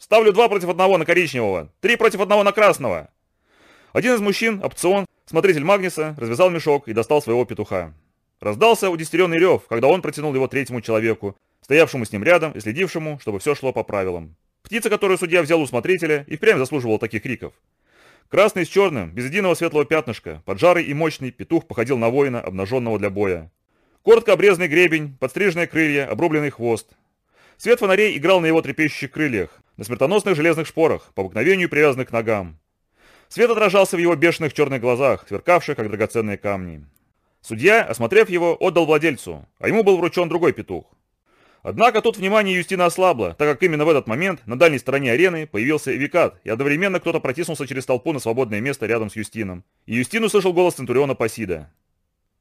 Ставлю два против одного на коричневого, три против одного на красного!» Один из мужчин, опцион, смотритель Магниса, развязал мешок и достал своего петуха. Раздался удестеренный рев, когда он протянул его третьему человеку, стоявшему с ним рядом и следившему, чтобы все шло по правилам. Птица, которую судья взял у смотрителя, и впрямь заслуживала таких криков. Красный с черным, без единого светлого пятнышка, поджарый и мощный, петух походил на воина, обнаженного для боя. Коротко обрезанный гребень, подстриженные крылья, обрубленный хвост. Свет фонарей играл на его трепещущих крыльях, на смертоносных железных шпорах, по обыкновению привязанных к ногам. Свет отражался в его бешеных черных глазах, сверкавших, как драгоценные камни. Судья, осмотрев его, отдал владельцу, а ему был вручен другой петух. Однако тут внимание Юстина ослабло, так как именно в этот момент на дальней стороне арены появился Эвикат, и одновременно кто-то протиснулся через толпу на свободное место рядом с Юстином. И Юстин услышал голос Центуриона Пасида.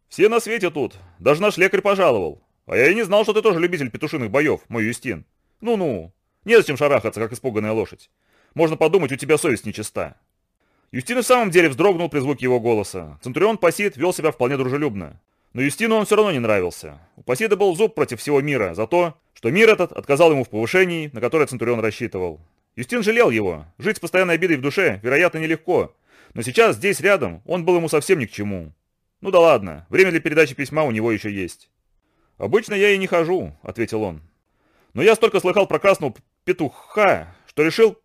«Все на свете тут, даже наш лекарь пожаловал. А я и не знал, что ты тоже любитель петушиных боев, мой Юстин. Ну-ну, незачем шарахаться, как испуганная лошадь. Можно подумать, у тебя совесть нечиста». Юстин в самом деле вздрогнул при звуке его голоса. Центурион Пасид вел себя вполне дружелюбно. Но Юстину он все равно не нравился. У Пасида был зуб против всего мира за то, что мир этот отказал ему в повышении, на которое Центурион рассчитывал. Юстин жалел его. Жить с постоянной обидой в душе, вероятно, нелегко. Но сейчас, здесь рядом, он был ему совсем ни к чему. Ну да ладно, время для передачи письма у него еще есть. «Обычно я и не хожу», — ответил он. «Но я столько слыхал про красного петуха, что решил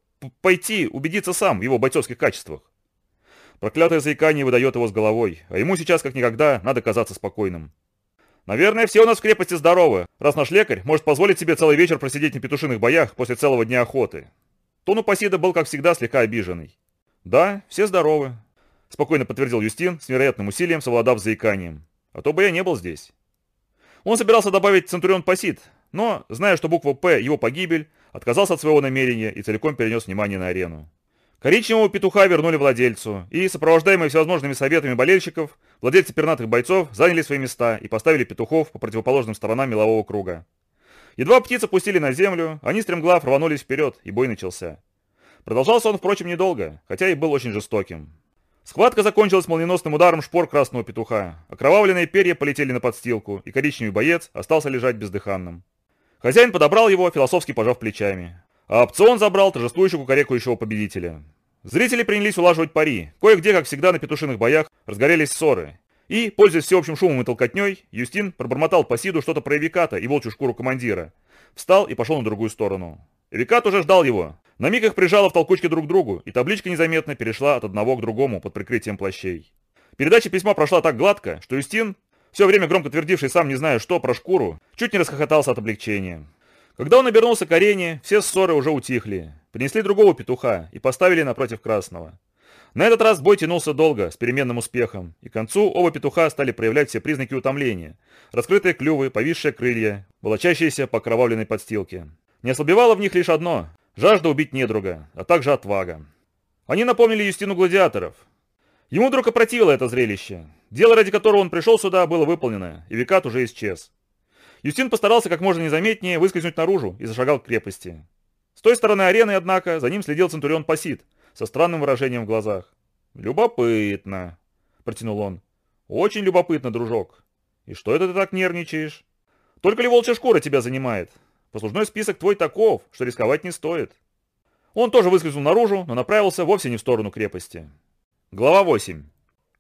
пойти убедиться сам в его бойцовских качествах. Проклятое заикание выдает его с головой, а ему сейчас как никогда надо казаться спокойным. Наверное, все у нас в крепости здоровы, раз наш лекарь может позволить себе целый вечер просидеть на петушиных боях после целого дня охоты. Тон у Пасида был, как всегда, слегка обиженный. «Да, все здоровы», — спокойно подтвердил Юстин, с невероятным усилием совладав заиканием. «А то бы я не был здесь». Он собирался добавить Центурион Пасид, но, зная, что буква «П» — его погибель, отказался от своего намерения и целиком перенес внимание на арену. Коричневого петуха вернули владельцу, и, сопровождаемые всевозможными советами болельщиков, владельцы пернатых бойцов заняли свои места и поставили петухов по противоположным сторонам мелового круга. Едва птицы пустили на землю, они стремглав рванулись вперед, и бой начался. Продолжался он, впрочем, недолго, хотя и был очень жестоким. Схватка закончилась молниеносным ударом шпор красного петуха. Окровавленные перья полетели на подстилку, и коричневый боец остался лежать бездыханным. Хозяин подобрал его, философски пожав плечами. А опцион забрал торжествующего кукарекающего победителя. Зрители принялись улаживать пари. Кое-где, как всегда на петушиных боях, разгорелись ссоры. И, пользуясь всеобщим шумом и толкотней, Юстин пробормотал по Сиду что-то про Эвиката и волчью шкуру командира. Встал и пошел на другую сторону. Эвикат уже ждал его. На миг их прижало в толкучке друг к другу, и табличка незаметно перешла от одного к другому под прикрытием плащей. Передача письма прошла так гладко, что Юстин, все время громко твердивший сам не зная что про шкуру, чуть не расхохотался от облегчения. Когда он обернулся к арене, все ссоры уже утихли. Принесли другого петуха и поставили напротив красного. На этот раз бой тянулся долго, с переменным успехом, и к концу оба петуха стали проявлять все признаки утомления. Раскрытые клювы, повисшие крылья, волочащиеся по окровавленной подстилке. Не ослабевало в них лишь одно – жажда убить недруга, а также отвага. Они напомнили Юстину гладиаторов. Ему вдруг опротивило это зрелище. Дело, ради которого он пришел сюда, было выполнено, и Викат уже исчез. Юстин постарался как можно незаметнее выскользнуть наружу и зашагал к крепости. С той стороны арены, однако, за ним следил Центурион Пасид со странным выражением в глазах. «Любопытно», — протянул он. «Очень любопытно, дружок. И что это ты так нервничаешь? Только ли волчья шкура тебя занимает? Послужной список твой таков, что рисковать не стоит». Он тоже выскользнул наружу, но направился вовсе не в сторону крепости. Глава 8.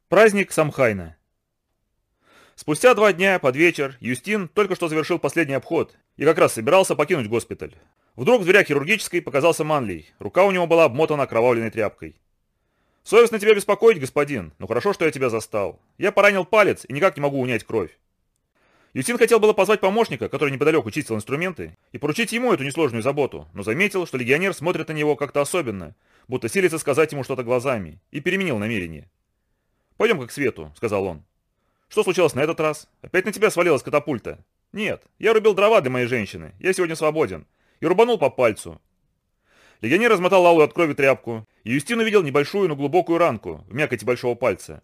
Праздник Самхайна. Спустя два дня под вечер Юстин только что завершил последний обход и как раз собирался покинуть госпиталь. Вдруг в дверях хирургической показался Манлей. Рука у него была обмотана окровавленной тряпкой. «Совестно тебя беспокоить, господин, но хорошо, что я тебя застал. Я поранил палец и никак не могу унять кровь». Юстин хотел было позвать помощника, который неподалеку чистил инструменты, и поручить ему эту несложную заботу, но заметил, что легионер смотрит на него как-то особенно, будто силится сказать ему что-то глазами, и переменил намерение. «Пойдем-ка к свету», — сказал он. Что случилось на этот раз? Опять на тебя свалилась катапульта? Нет, я рубил дрова для моей женщины. Я сегодня свободен. И рубанул по пальцу. Легионер размотал лалу от крови тряпку, и Юстин увидел небольшую, но глубокую ранку в мякоти большого пальца.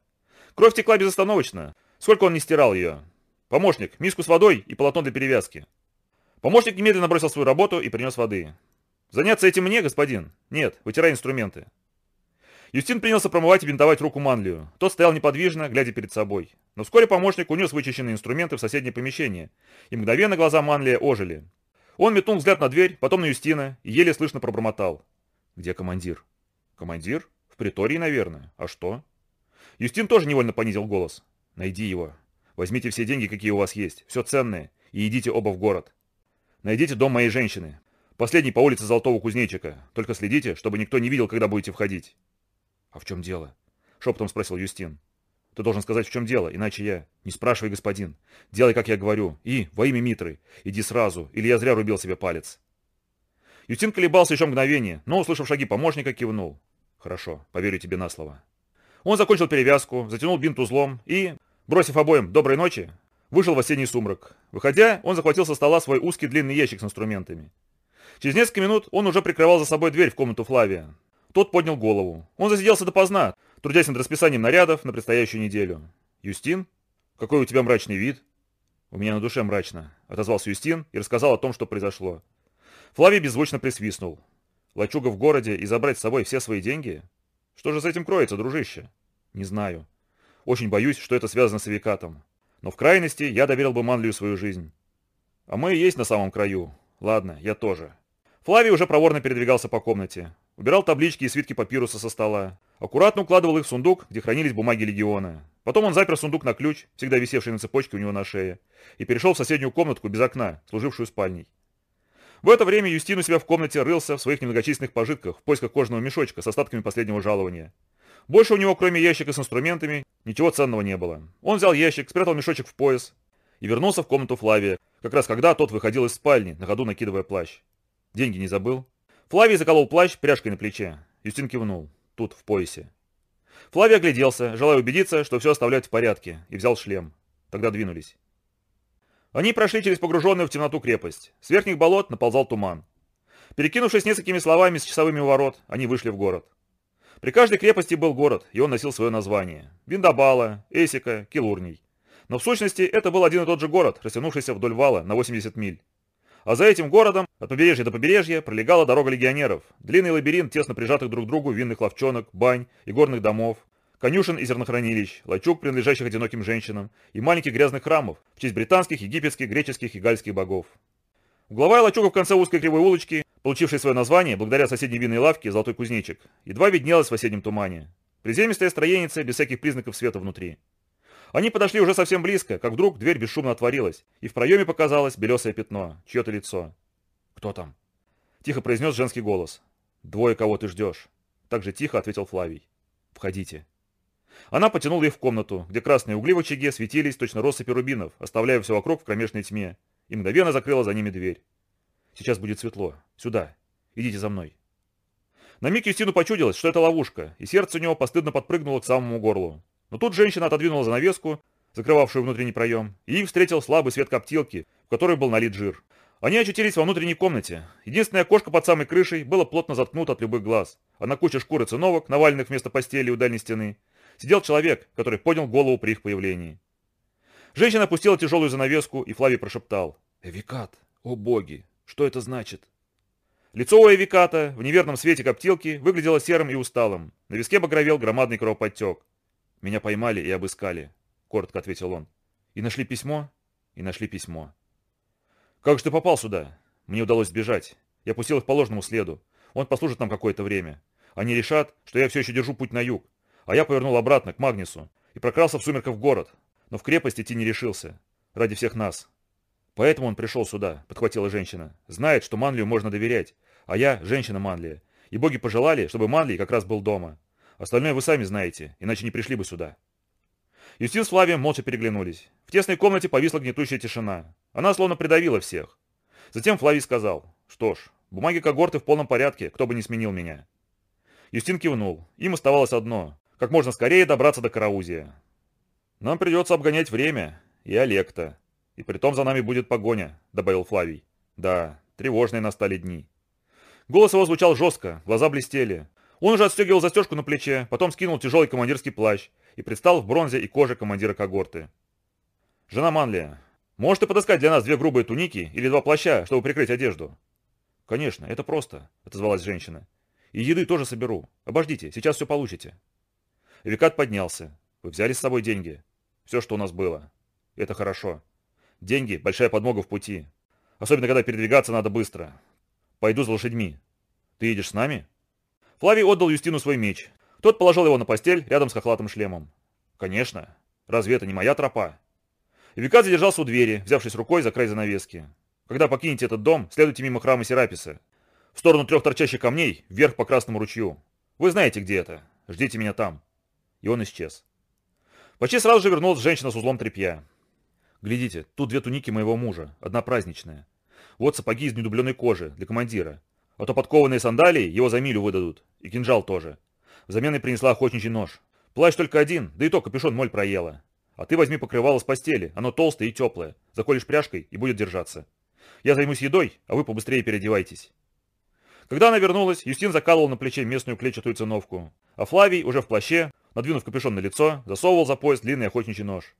Кровь текла безостановочно, сколько он не стирал ее. Помощник, миску с водой и полотно для перевязки. Помощник немедленно бросил свою работу и принес воды. «Заняться этим мне, господин?» «Нет, вытирай инструменты». Юстин принялся промывать и бинтовать руку Манлию. Тот стоял неподвижно, глядя перед собой. Но вскоре помощник унес вычищенные инструменты в соседнее помещение, и мгновенно глаза Манлия ожили. Он метнул взгляд на дверь, потом на Юстина и еле слышно пробормотал. «Где командир?» «Командир? В притории, наверное. А что?» Юстин тоже невольно понизил голос. «Найди его. Возьмите все деньги, какие у вас есть, все ценное, и идите оба в город. Найдите дом моей женщины. Последний по улице Золотого Кузнечика. Только следите, чтобы никто не видел, когда будете входить». «А в чем дело?» — шепотом спросил Юстин. «Ты должен сказать, в чем дело, иначе я...» «Не спрашивай, господин. Делай, как я говорю. И, во имя Митры, иди сразу, или я зря рубил себе палец». Юстин колебался еще мгновение, но, услышав шаги помощника, кивнул. «Хорошо, поверю тебе на слово». Он закончил перевязку, затянул бинт узлом и, бросив обоим «доброй ночи», вышел в осенний сумрак. Выходя, он захватил со стола свой узкий длинный ящик с инструментами. Через несколько минут он уже прикрывал за собой дверь в комнату Флавия. Тот поднял голову. Он засиделся допоздна, трудясь над расписанием нарядов на предстоящую неделю. «Юстин? Какой у тебя мрачный вид?» «У меня на душе мрачно», — отозвался Юстин и рассказал о том, что произошло. Флавий беззвучно присвистнул. «Лачуга в городе и забрать с собой все свои деньги? Что же с этим кроется, дружище?» «Не знаю. Очень боюсь, что это связано с Викатом. Но в крайности я доверил бы Манлию свою жизнь. А мы и есть на самом краю. Ладно, я тоже». Флавий уже проворно передвигался по комнате. Убирал таблички и свитки папируса со стола. Аккуратно укладывал их в сундук, где хранились бумаги легиона. Потом он запер сундук на ключ, всегда висевший на цепочке у него на шее, и перешел в соседнюю комнатку без окна, служившую спальней. В это время Юстин у себя в комнате рылся в своих немногочисленных пожитках в поисках кожаного мешочка с остатками последнего жалования. Больше у него, кроме ящика с инструментами, ничего ценного не было. Он взял ящик, спрятал мешочек в пояс и вернулся в комнату Флавия, как раз когда тот выходил из спальни, на ходу накидывая плащ. Деньги не забыл? Флавий заколол плащ пряжкой на плече. Юстин кивнул. Тут, в поясе. Флавий огляделся, желая убедиться, что все оставляют в порядке, и взял шлем. Тогда двинулись. Они прошли через погруженную в темноту крепость. С верхних болот наползал туман. Перекинувшись несколькими словами с часовыми ворот, они вышли в город. При каждой крепости был город, и он носил свое название. Виндабала, Эсика, Килурний. Но в сущности это был один и тот же город, растянувшийся вдоль вала на 80 миль. А за этим городом, от побережья до побережья, пролегала дорога легионеров, длинный лабиринт тесно прижатых друг к другу винных ловчонок, бань и горных домов, конюшен и зернохранилищ, лачуг, принадлежащих одиноким женщинам, и маленьких грязных храмов в честь британских, египетских, греческих и гальских богов. Угловая лачуга в конце узкой кривой улочки, получившей свое название благодаря соседней винной лавке «Золотой кузнечик», едва виднелась в осеннем тумане. Приземистая строеница без всяких признаков света внутри. Они подошли уже совсем близко, как вдруг дверь бесшумно отворилась, и в проеме показалось белесое пятно, чье-то лицо. «Кто там?» Тихо произнес женский голос. «Двое, кого ты ждешь?» Так же тихо ответил Флавий. «Входите». Она потянула их в комнату, где красные угли в очаге светились точно россыпи рубинов, оставляя все вокруг в кромешной тьме, и мгновенно закрыла за ними дверь. «Сейчас будет светло. Сюда. Идите за мной». На миг Юстину почудилось, что это ловушка, и сердце у него постыдно подпрыгнуло к самому горлу. Но тут женщина отодвинула занавеску, закрывавшую внутренний проем, и их встретил слабый свет коптилки, в которой был налит жир. Они очутились во внутренней комнате. Единственное окошко под самой крышей было плотно заткнуто от любых глаз, а на куче шкуры циновок, наваленных вместо постели у дальней стены, сидел человек, который поднял голову при их появлении. Женщина опустила тяжелую занавеску, и Флавий прошептал. «Эвикат! О боги! Что это значит?» Лицо у Эвиката в неверном свете коптилки выглядело серым и усталым. На виске багровел громадный кровоподтек. «Меня поймали и обыскали», — коротко ответил он. «И нашли письмо?» «И нашли письмо». «Как же ты попал сюда?» «Мне удалось сбежать. Я пустил их по ложному следу. Он послужит нам какое-то время. Они решат, что я все еще держу путь на юг. А я повернул обратно, к Магнису, и прокрался в сумерках в город. Но в крепость идти не решился. Ради всех нас. Поэтому он пришел сюда, подхватила женщина. Знает, что Манлию можно доверять. А я женщина Манлия. И боги пожелали, чтобы Манлий как раз был дома. Остальное вы сами знаете, иначе не пришли бы сюда. Юстин с Флавием молча переглянулись. В тесной комнате повисла гнетущая тишина. Она словно придавила всех. Затем Флавий сказал, что ж, бумаги когорты в полном порядке, кто бы не сменил меня. Юстин кивнул. Им оставалось одно – как можно скорее добраться до Караузия. Нам придется обгонять время и Олекта. И притом за нами будет погоня, добавил Флавий. Да, тревожные настали дни. Голос его звучал жестко, глаза блестели. Он уже отстегивал застежку на плече, потом скинул тяжелый командирский плащ и предстал в бронзе и коже командира когорты. «Жена Манлия, можете подыскать для нас две грубые туники или два плаща, чтобы прикрыть одежду?» «Конечно, это просто», — отозвалась женщина. «И еды тоже соберу. Обождите, сейчас все получите». Викат поднялся. «Вы взяли с собой деньги?» «Все, что у нас было». «Это хорошо. Деньги – большая подмога в пути. особенно когда передвигаться надо быстро. Пойду за лошадьми. Ты едешь с нами? Флавий отдал Юстину свой меч. Тот положил его на постель рядом с хохлатым шлемом. Конечно. Разве это не моя тропа? Викат задержался у двери, взявшись рукой за край занавески. Когда покинете этот дом, следуйте мимо храма Сераписа. В сторону трех торчащих камней, вверх по Красному ручью. Вы знаете, где это. Ждите меня там. И он исчез. Почти сразу же вернулась женщина с узлом тряпья. Глядите, тут две туники моего мужа, одна праздничная. Вот сапоги из недубленной кожи, для командира. А то подкованные сандалии его за милю выдадут. И кинжал тоже. Взамен я принесла охотничий нож. Плащ только один, да и то капюшон моль проела. А ты возьми покрывало с постели, оно толстое и теплое. Заколешь пряжкой и будет держаться. Я займусь едой, а вы побыстрее переодевайтесь. Когда она вернулась, Юстин закалывал на плече местную клетчатую циновку, а Флавий, уже в плаще, надвинув капюшон на лицо, засовывал за пояс длинный охотничий нож.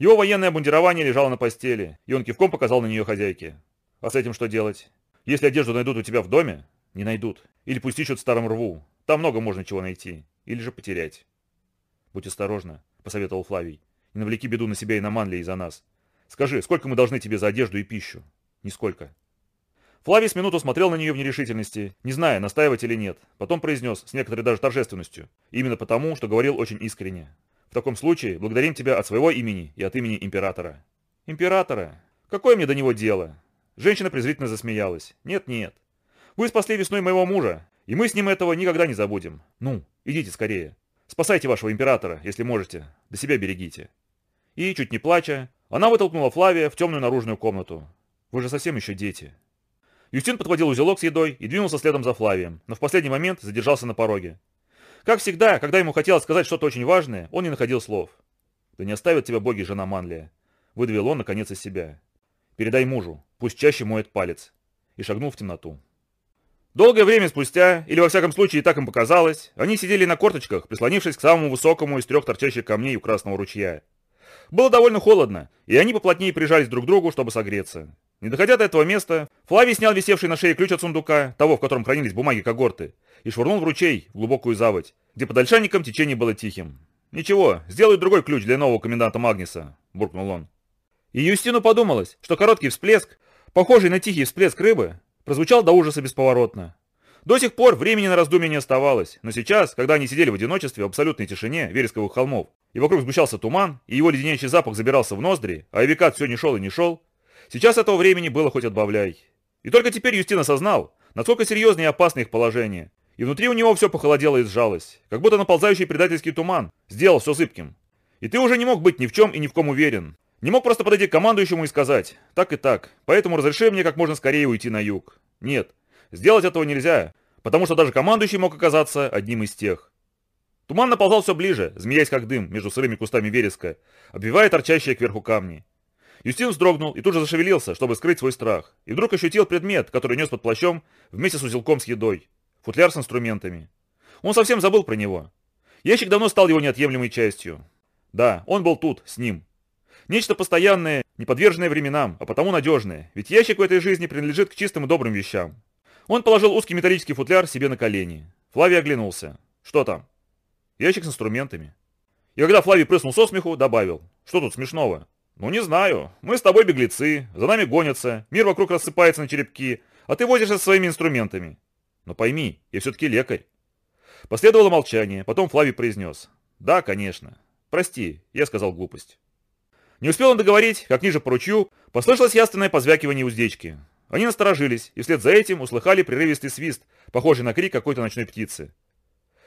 Его военное обмундирование лежало на постели, и он кивком показал на нее хозяйке. А с этим что делать? Если одежду найдут у тебя в доме, не найдут. Или пусть ищут в старом рву. Там много можно чего найти. Или же потерять. Будь осторожна, посоветовал Флавий. Не навлеки беду на себя и на Манли из-за нас. Скажи, сколько мы должны тебе за одежду и пищу? Нисколько. Флавий с минуту смотрел на нее в нерешительности, не зная, настаивать или нет. Потом произнес, с некоторой даже торжественностью, именно потому, что говорил очень искренне. В таком случае благодарим тебя от своего имени и от имени императора. Императора? Какое мне до него дело? Женщина презрительно засмеялась. Нет-нет. Вы спасли весной моего мужа, и мы с ним этого никогда не забудем. Ну, идите скорее. Спасайте вашего императора, если можете. До себя берегите. И, чуть не плача, она вытолкнула Флавия в темную наружную комнату. Вы же совсем еще дети. Юстин подхватил узелок с едой и двинулся следом за Флавием, но в последний момент задержался на пороге. Как всегда, когда ему хотелось сказать что-то очень важное, он не находил слов. «Да не оставят тебя боги, жена Манлия», — выдавил он, наконец, из себя. «Передай мужу, пусть чаще моет палец». И шагнул в темноту. Долгое время спустя, или во всяком случае так им показалось, они сидели на корточках, прислонившись к самому высокому из трех торчащих камней у Красного ручья. Было довольно холодно, и они поплотнее прижались друг к другу, чтобы согреться. Не доходя до этого места, Флавий снял висевший на шее ключ от сундука, того, в котором хранились бумаги когорты, и швырнул в ручей, в глубокую заводь, где под ольшанником течение было тихим. «Ничего, сделаю другой ключ для нового коменданта Магниса», — буркнул он. И Юстину подумалось, что короткий всплеск, похожий на тихий всплеск рыбы, прозвучал до ужаса бесповоротно. До сих пор времени на раздумье не оставалось, но сейчас, когда они сидели в одиночестве в абсолютной тишине вересковых холмов, и вокруг сгущался туман, и его леденящий запах забирался в ноздри, а Эвикат все не шел и не шел, сейчас этого времени было хоть отбавляй. И только теперь Юстин осознал, насколько серьезно и опасно их положение, и внутри у него все похолодело и сжалось, как будто наползающий предательский туман сделал все зыбким. И ты уже не мог быть ни в чем и ни в ком уверен. Не мог просто подойти к командующему и сказать, так и так, поэтому разреши мне как можно скорее уйти на юг. Нет, сделать этого нельзя, потому что даже командующий мог оказаться одним из тех. Туман наползал все ближе, змеясь как дым между сырыми кустами вереска, обвивая торчащие кверху камни. Юстин вздрогнул и тут же зашевелился, чтобы скрыть свой страх, и вдруг ощутил предмет, который нес под плащом вместе с узелком с едой футляр с инструментами. Он совсем забыл про него. Ящик давно стал его неотъемлемой частью. Да, он был тут, с ним. Нечто постоянное, не подверженное временам, а потому надежное, ведь ящик в этой жизни принадлежит к чистым и добрым вещам. Он положил узкий металлический футляр себе на колени. Флавий оглянулся. Что там? Ящик с инструментами. И когда Флавий прыснул со смеху, добавил. Что тут смешного? Ну не знаю. Мы с тобой беглецы, за нами гонятся, мир вокруг рассыпается на черепки, а ты возишься со своими инструментами. Но пойми, я все-таки лекарь. Последовало молчание, потом Флавий произнес. Да, конечно. Прости, я сказал глупость. Не успел он договорить, как ниже по ручью послышалось ясное позвякивание уздечки. Они насторожились, и вслед за этим услыхали прерывистый свист, похожий на крик какой-то ночной птицы.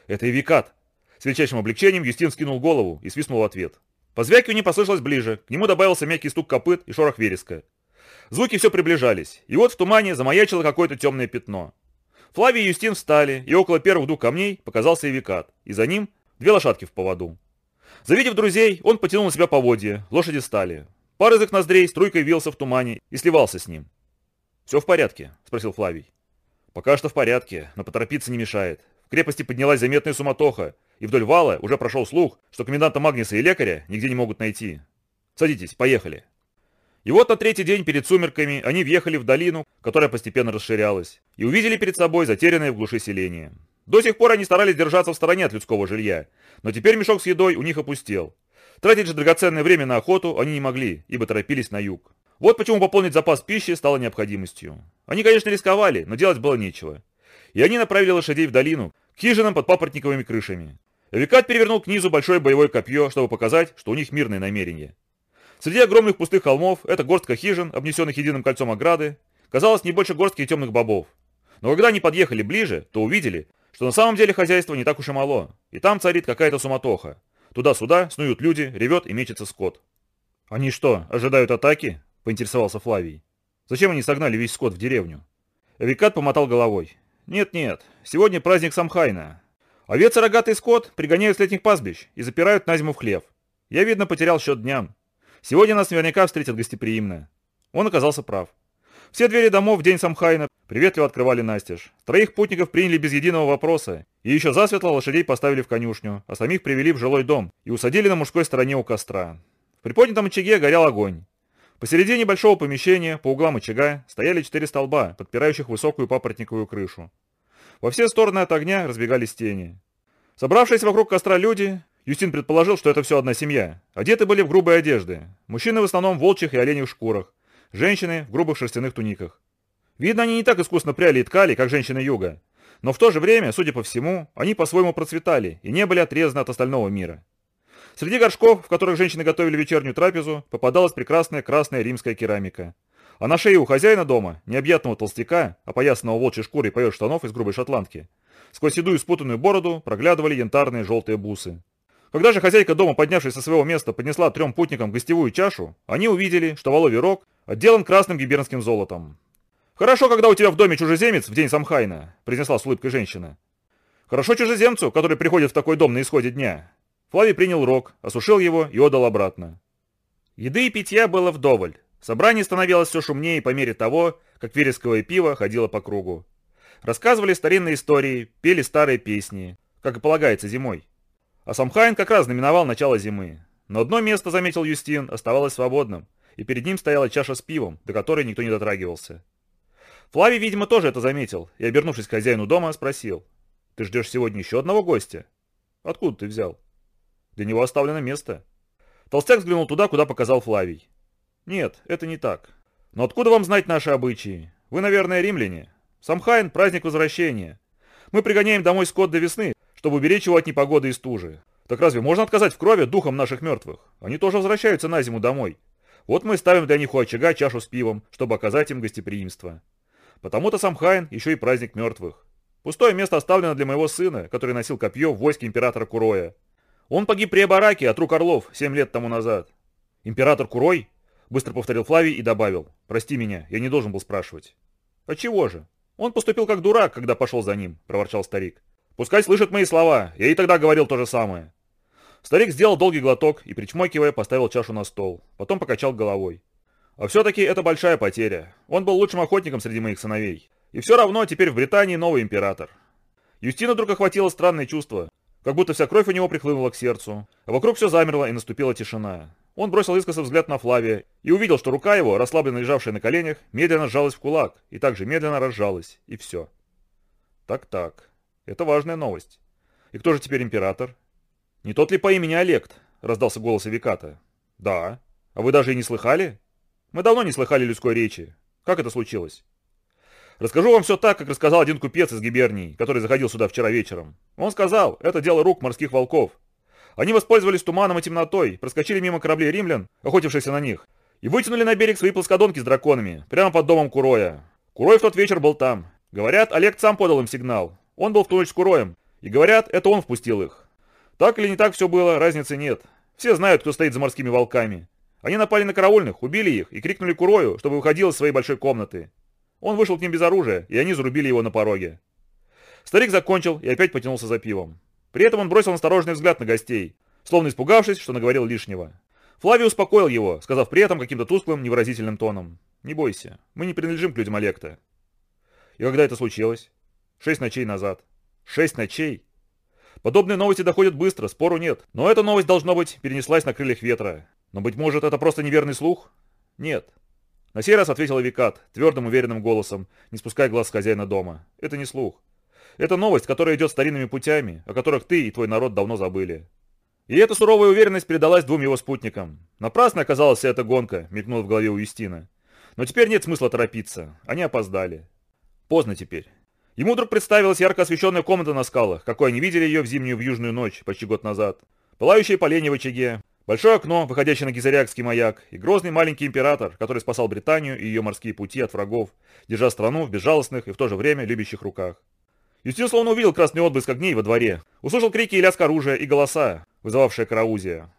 Это Эвикат. С величайшим облегчением Юстин скинул голову и свистнул в ответ. Позвякивание послышалось ближе, к нему добавился мягкий стук копыт и шорох вереска. Звуки все приближались, и вот в тумане замаячило какое-то темное пятно. Флавий и Юстин встали, и около первых двух камней показался Эвикат, и за ним две лошадки в поводу. Завидев друзей, он потянул на себя поводья, лошади стали. Пар из их ноздрей струйкой вился в тумане и сливался с ним. «Все в порядке?» – спросил Флавий. «Пока что в порядке, но поторопиться не мешает. В крепости поднялась заметная суматоха, и вдоль вала уже прошел слух, что коменданта Магниса и лекаря нигде не могут найти. Садитесь, поехали». И вот на третий день перед сумерками они въехали в долину, которая постепенно расширялась, и увидели перед собой затерянное в глуши селение. До сих пор они старались держаться в стороне от людского жилья, но теперь мешок с едой у них опустел. Тратить же драгоценное время на охоту они не могли, ибо торопились на юг. Вот почему пополнить запас пищи стало необходимостью. Они, конечно, рисковали, но делать было нечего. И они направили лошадей в долину, к хижинам под папоротниковыми крышами. Викат перевернул к низу большое боевое копье, чтобы показать, что у них мирное намерение. Среди огромных пустых холмов эта горстка хижин, обнесенных единым кольцом ограды, казалась не больше горстки темных бобов. Но когда они подъехали ближе, то увидели, что на самом деле хозяйство не так уж и мало, и там царит какая-то суматоха. Туда-сюда снуют люди, ревет и мечется скот. «Они что, ожидают атаки?» — поинтересовался Флавий. «Зачем они согнали весь скот в деревню?» Викат помотал головой. «Нет-нет, сегодня праздник Самхайна. Овец и рогатый скот пригоняют с летних пастбищ и запирают на зиму в хлев. Я, видно, потерял счет дням. Сегодня нас наверняка встретят гостеприимно. Он оказался прав. Все двери домов в день Самхайна приветливо открывали настежь. Троих путников приняли без единого вопроса, и еще засветло лошадей поставили в конюшню, а самих привели в жилой дом и усадили на мужской стороне у костра. В приподнятом очаге горел огонь. Посередине большого помещения, по углам очага, стояли четыре столба, подпирающих высокую папоротниковую крышу. Во все стороны от огня разбегались тени. Собравшись вокруг костра люди, Юстин предположил, что это все одна семья. Одеты были в грубые одежды. Мужчины в основном в волчьих и оленьих шкурах. Женщины в грубых шерстяных туниках. Видно, они не так искусно пряли и ткали, как женщины юга. Но в то же время, судя по всему, они по-своему процветали и не были отрезаны от остального мира. Среди горшков, в которых женщины готовили вечернюю трапезу, попадалась прекрасная красная римская керамика. А на шее у хозяина дома, необъятного толстяка, опоясанного волчьей шкурой поверх штанов из грубой шотландки, сквозь седую спутанную бороду проглядывали янтарные желтые бусы. Когда же хозяйка дома, поднявшись со своего места, поднесла трем путникам гостевую чашу, они увидели, что воловий рог отделан красным гибернским золотом. «Хорошо, когда у тебя в доме чужеземец в день Самхайна», — произнесла с улыбкой женщина. «Хорошо чужеземцу, который приходит в такой дом на исходе дня». Флавий принял рог, осушил его и отдал обратно. Еды и питья было вдоволь. Собрание становилось все шумнее по мере того, как вересковое пиво ходило по кругу. Рассказывали старинные истории, пели старые песни, как и полагается зимой. А Самхайн как раз знаменовал начало зимы. Но одно место, заметил Юстин, оставалось свободным, и перед ним стояла чаша с пивом, до которой никто не дотрагивался. Флавий, видимо, тоже это заметил, и, обернувшись к хозяину дома, спросил. «Ты ждешь сегодня еще одного гостя?» «Откуда ты взял?» «Для него оставлено место». Толстяк взглянул туда, куда показал Флавий. «Нет, это не так. Но откуда вам знать наши обычаи? Вы, наверное, римляне. Самхайн – праздник возвращения. Мы пригоняем домой скот до весны, чтобы уберечь его от непогоды и стужи. Так разве можно отказать в крови духом наших мертвых? Они тоже возвращаются на зиму домой. Вот мы ставим для них у очага чашу с пивом, чтобы оказать им гостеприимство. Потому-то сам Хайн еще и праздник мертвых. Пустое место оставлено для моего сына, который носил копье в войске императора Куроя. Он погиб при Абараке от рук орлов семь лет тому назад. Император Курой? Быстро повторил Флавий и добавил. Прости меня, я не должен был спрашивать. А чего же? Он поступил как дурак, когда пошел за ним, проворчал старик. Пускай слышат мои слова, я и тогда говорил то же самое. Старик сделал долгий глоток и, причмокивая, поставил чашу на стол. Потом покачал головой. А все-таки это большая потеря. Он был лучшим охотником среди моих сыновей. И все равно теперь в Британии новый император. Юстина вдруг охватило странное чувство, как будто вся кровь у него прихлынула к сердцу, а вокруг все замерло и наступила тишина. Он бросил искоса взгляд на Флавия и увидел, что рука его, расслабленно лежавшая на коленях, медленно сжалась в кулак и также медленно разжалась, и все. Так-так. Это важная новость. И кто же теперь император? Не тот ли по имени Олег? Раздался голос Виката. Да. А вы даже и не слыхали? Мы давно не слыхали людской речи. Как это случилось? Расскажу вам все так, как рассказал один купец из Гибернии, который заходил сюда вчера вечером. Он сказал, это дело рук морских волков. Они воспользовались туманом и темнотой, проскочили мимо кораблей римлян, охотившихся на них, и вытянули на берег свои плоскодонки с драконами, прямо под домом Куроя. Курой в тот вечер был там. Говорят, Олег сам подал им сигнал. Он был в ту ночь с Куроем, и говорят, это он впустил их. Так или не так все было, разницы нет. Все знают, кто стоит за морскими волками. Они напали на караульных, убили их и крикнули Курою, чтобы выходил из своей большой комнаты. Он вышел к ним без оружия, и они зарубили его на пороге. Старик закончил и опять потянулся за пивом. При этом он бросил осторожный взгляд на гостей, словно испугавшись, что наговорил лишнего. Флавий успокоил его, сказав при этом каким-то тусклым, невыразительным тоном. «Не бойся, мы не принадлежим к людям Олекта». «И когда это случилось?» Шесть ночей назад. Шесть ночей? Подобные новости доходят быстро, спору нет. Но эта новость, должно быть, перенеслась на крыльях ветра. Но, быть может, это просто неверный слух? Нет. На сей раз ответил Викат, твердым уверенным голосом, не спуская глаз с хозяина дома. Это не слух. Это новость, которая идет старинными путями, о которых ты и твой народ давно забыли. И эта суровая уверенность передалась двум его спутникам. Напрасно оказалась эта гонка, мелькнула в голове у Юстина. Но теперь нет смысла торопиться. Они опоздали. Поздно теперь. Ему вдруг представилась ярко освещенная комната на скалах, какой они видели ее в зимнюю в южную ночь, почти год назад. Пылающие поленья в очаге, большое окно, выходящее на Гизарякский маяк, и грозный маленький император, который спасал Британию и ее морские пути от врагов, держа страну в безжалостных и в то же время любящих руках. Юстин словно увидел красный отблеск огней во дворе, услышал крики и лязг оружия и голоса, вызывавшие караузия.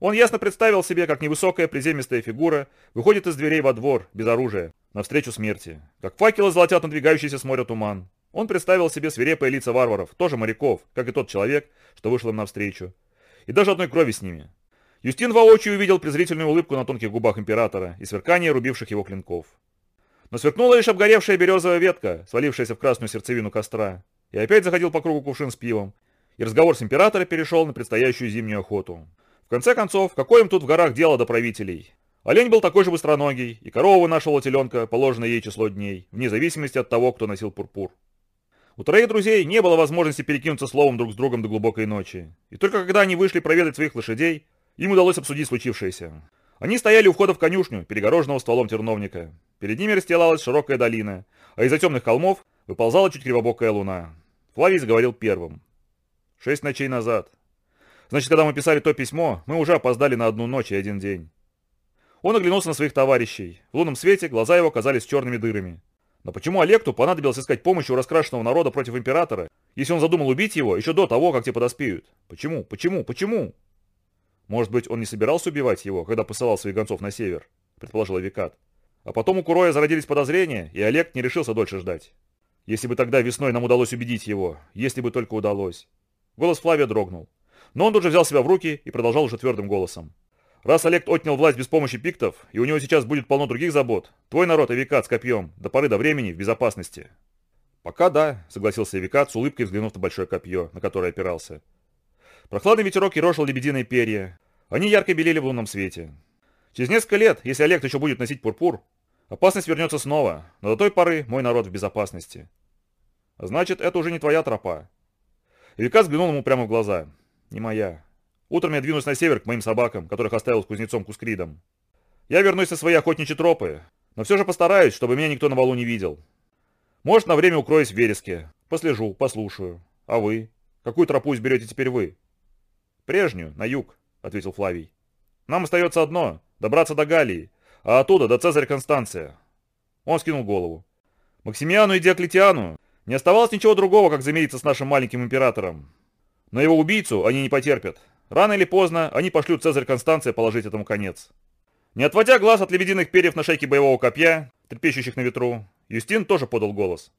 Он ясно представил себе, как невысокая приземистая фигура выходит из дверей во двор, без оружия, навстречу смерти. Как факелы золотят надвигающийся с моря туман. Он представил себе свирепые лица варваров, тоже моряков, как и тот человек, что вышел им навстречу. И даже одной крови с ними. Юстин воочию увидел презрительную улыбку на тонких губах императора и сверкание рубивших его клинков. Но сверкнула лишь обгоревшая березовая ветка, свалившаяся в красную сердцевину костра. И опять заходил по кругу кувшин с пивом. И разговор с императора перешел на предстоящую зимнюю охоту. В конце концов, какое им тут в горах дело до правителей? Олень был такой же быстроногий, и корова вынашивала теленка, положенное ей число дней, вне зависимости от того, кто носил пурпур. У троих друзей не было возможности перекинуться словом друг с другом до глубокой ночи. И только когда они вышли проведать своих лошадей, им удалось обсудить случившееся. Они стояли у входа в конюшню, перегороженного стволом терновника. Перед ними расстилалась широкая долина, а из-за темных холмов выползала чуть кривобокая луна. Флавий заговорил первым. Шесть ночей назад. Значит, когда мы писали то письмо, мы уже опоздали на одну ночь и один день. Он оглянулся на своих товарищей. В лунном свете глаза его казались черными дырами. Но почему Олегту понадобилось искать помощи у раскрашенного народа против императора, если он задумал убить его еще до того, как те подоспеют? Почему? Почему? Почему? Может быть, он не собирался убивать его, когда посылал своих гонцов на север, предположил Викат. А потом у Куроя зародились подозрения, и Олег не решился дольше ждать. Если бы тогда весной нам удалось убедить его, если бы только удалось. Голос Флавия дрогнул. Но он тут же взял себя в руки и продолжал уже твердым голосом. Раз Олег отнял власть без помощи пиктов, и у него сейчас будет полно других забот, твой народ Эвикат с копьем, до поры до времени в безопасности. Пока да, согласился Эвикат с улыбкой взглянув на большое копье, на которое опирался. Прохладный ветерок ерошил лебединые перья. Они ярко белели в лунном свете. Через несколько лет, если Олег еще будет носить пурпур, опасность вернется снова, но до той поры мой народ в безопасности. Значит, это уже не твоя тропа. Эвикат взглянул ему прямо в глаза. Не моя. Утром я двинусь на север к моим собакам, которых оставил с кузнецом Кускридом. Я вернусь со своей охотничьей тропы, но все же постараюсь, чтобы меня никто на валу не видел. Может, на время укроюсь в вереске. Послежу, послушаю. А вы? Какую тропу изберете теперь вы? Прежнюю, на юг, ответил Флавий. Нам остается одно — добраться до Галлии, а оттуда до Цезаря Констанция. Он скинул голову. Максимиану и Диоклетиану не оставалось ничего другого, как замириться с нашим маленьким императором. Но его убийцу они не потерпят. Рано или поздно они пошлют Цезарь Констанция положить этому конец. Не отводя глаз от лебединых перьев на шейке боевого копья, трепещущих на ветру, Юстин тоже подал голос.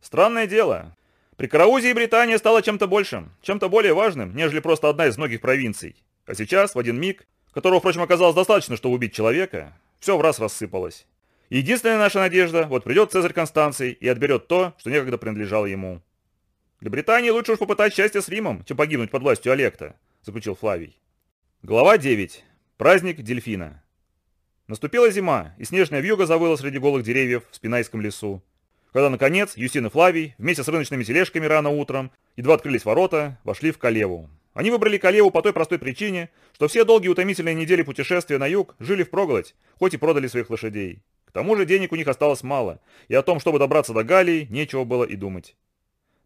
Странное дело. При Караузии Британия стала чем-то большим, чем-то более важным, нежели просто одна из многих провинций. А сейчас, в один миг, которого, впрочем, оказалось достаточно, чтобы убить человека, все в раз рассыпалось. Единственная наша надежда, вот придет Цезарь Констанций и отберет то, что некогда принадлежало ему. Для Британии лучше уж попытать счастье с Римом, чем погибнуть под властью Олекта, заключил Флавий. Глава 9. Праздник Дельфина. Наступила зима, и снежная вьюга завыла среди голых деревьев в Спинайском лесу. Когда, наконец, Юстин и Флавий вместе с рыночными тележками рано утром, едва открылись ворота, вошли в Калеву. Они выбрали Калеву по той простой причине, что все долгие утомительные недели путешествия на юг жили впроголодь, хоть и продали своих лошадей. К тому же денег у них осталось мало, и о том, чтобы добраться до Галлии, нечего было и думать.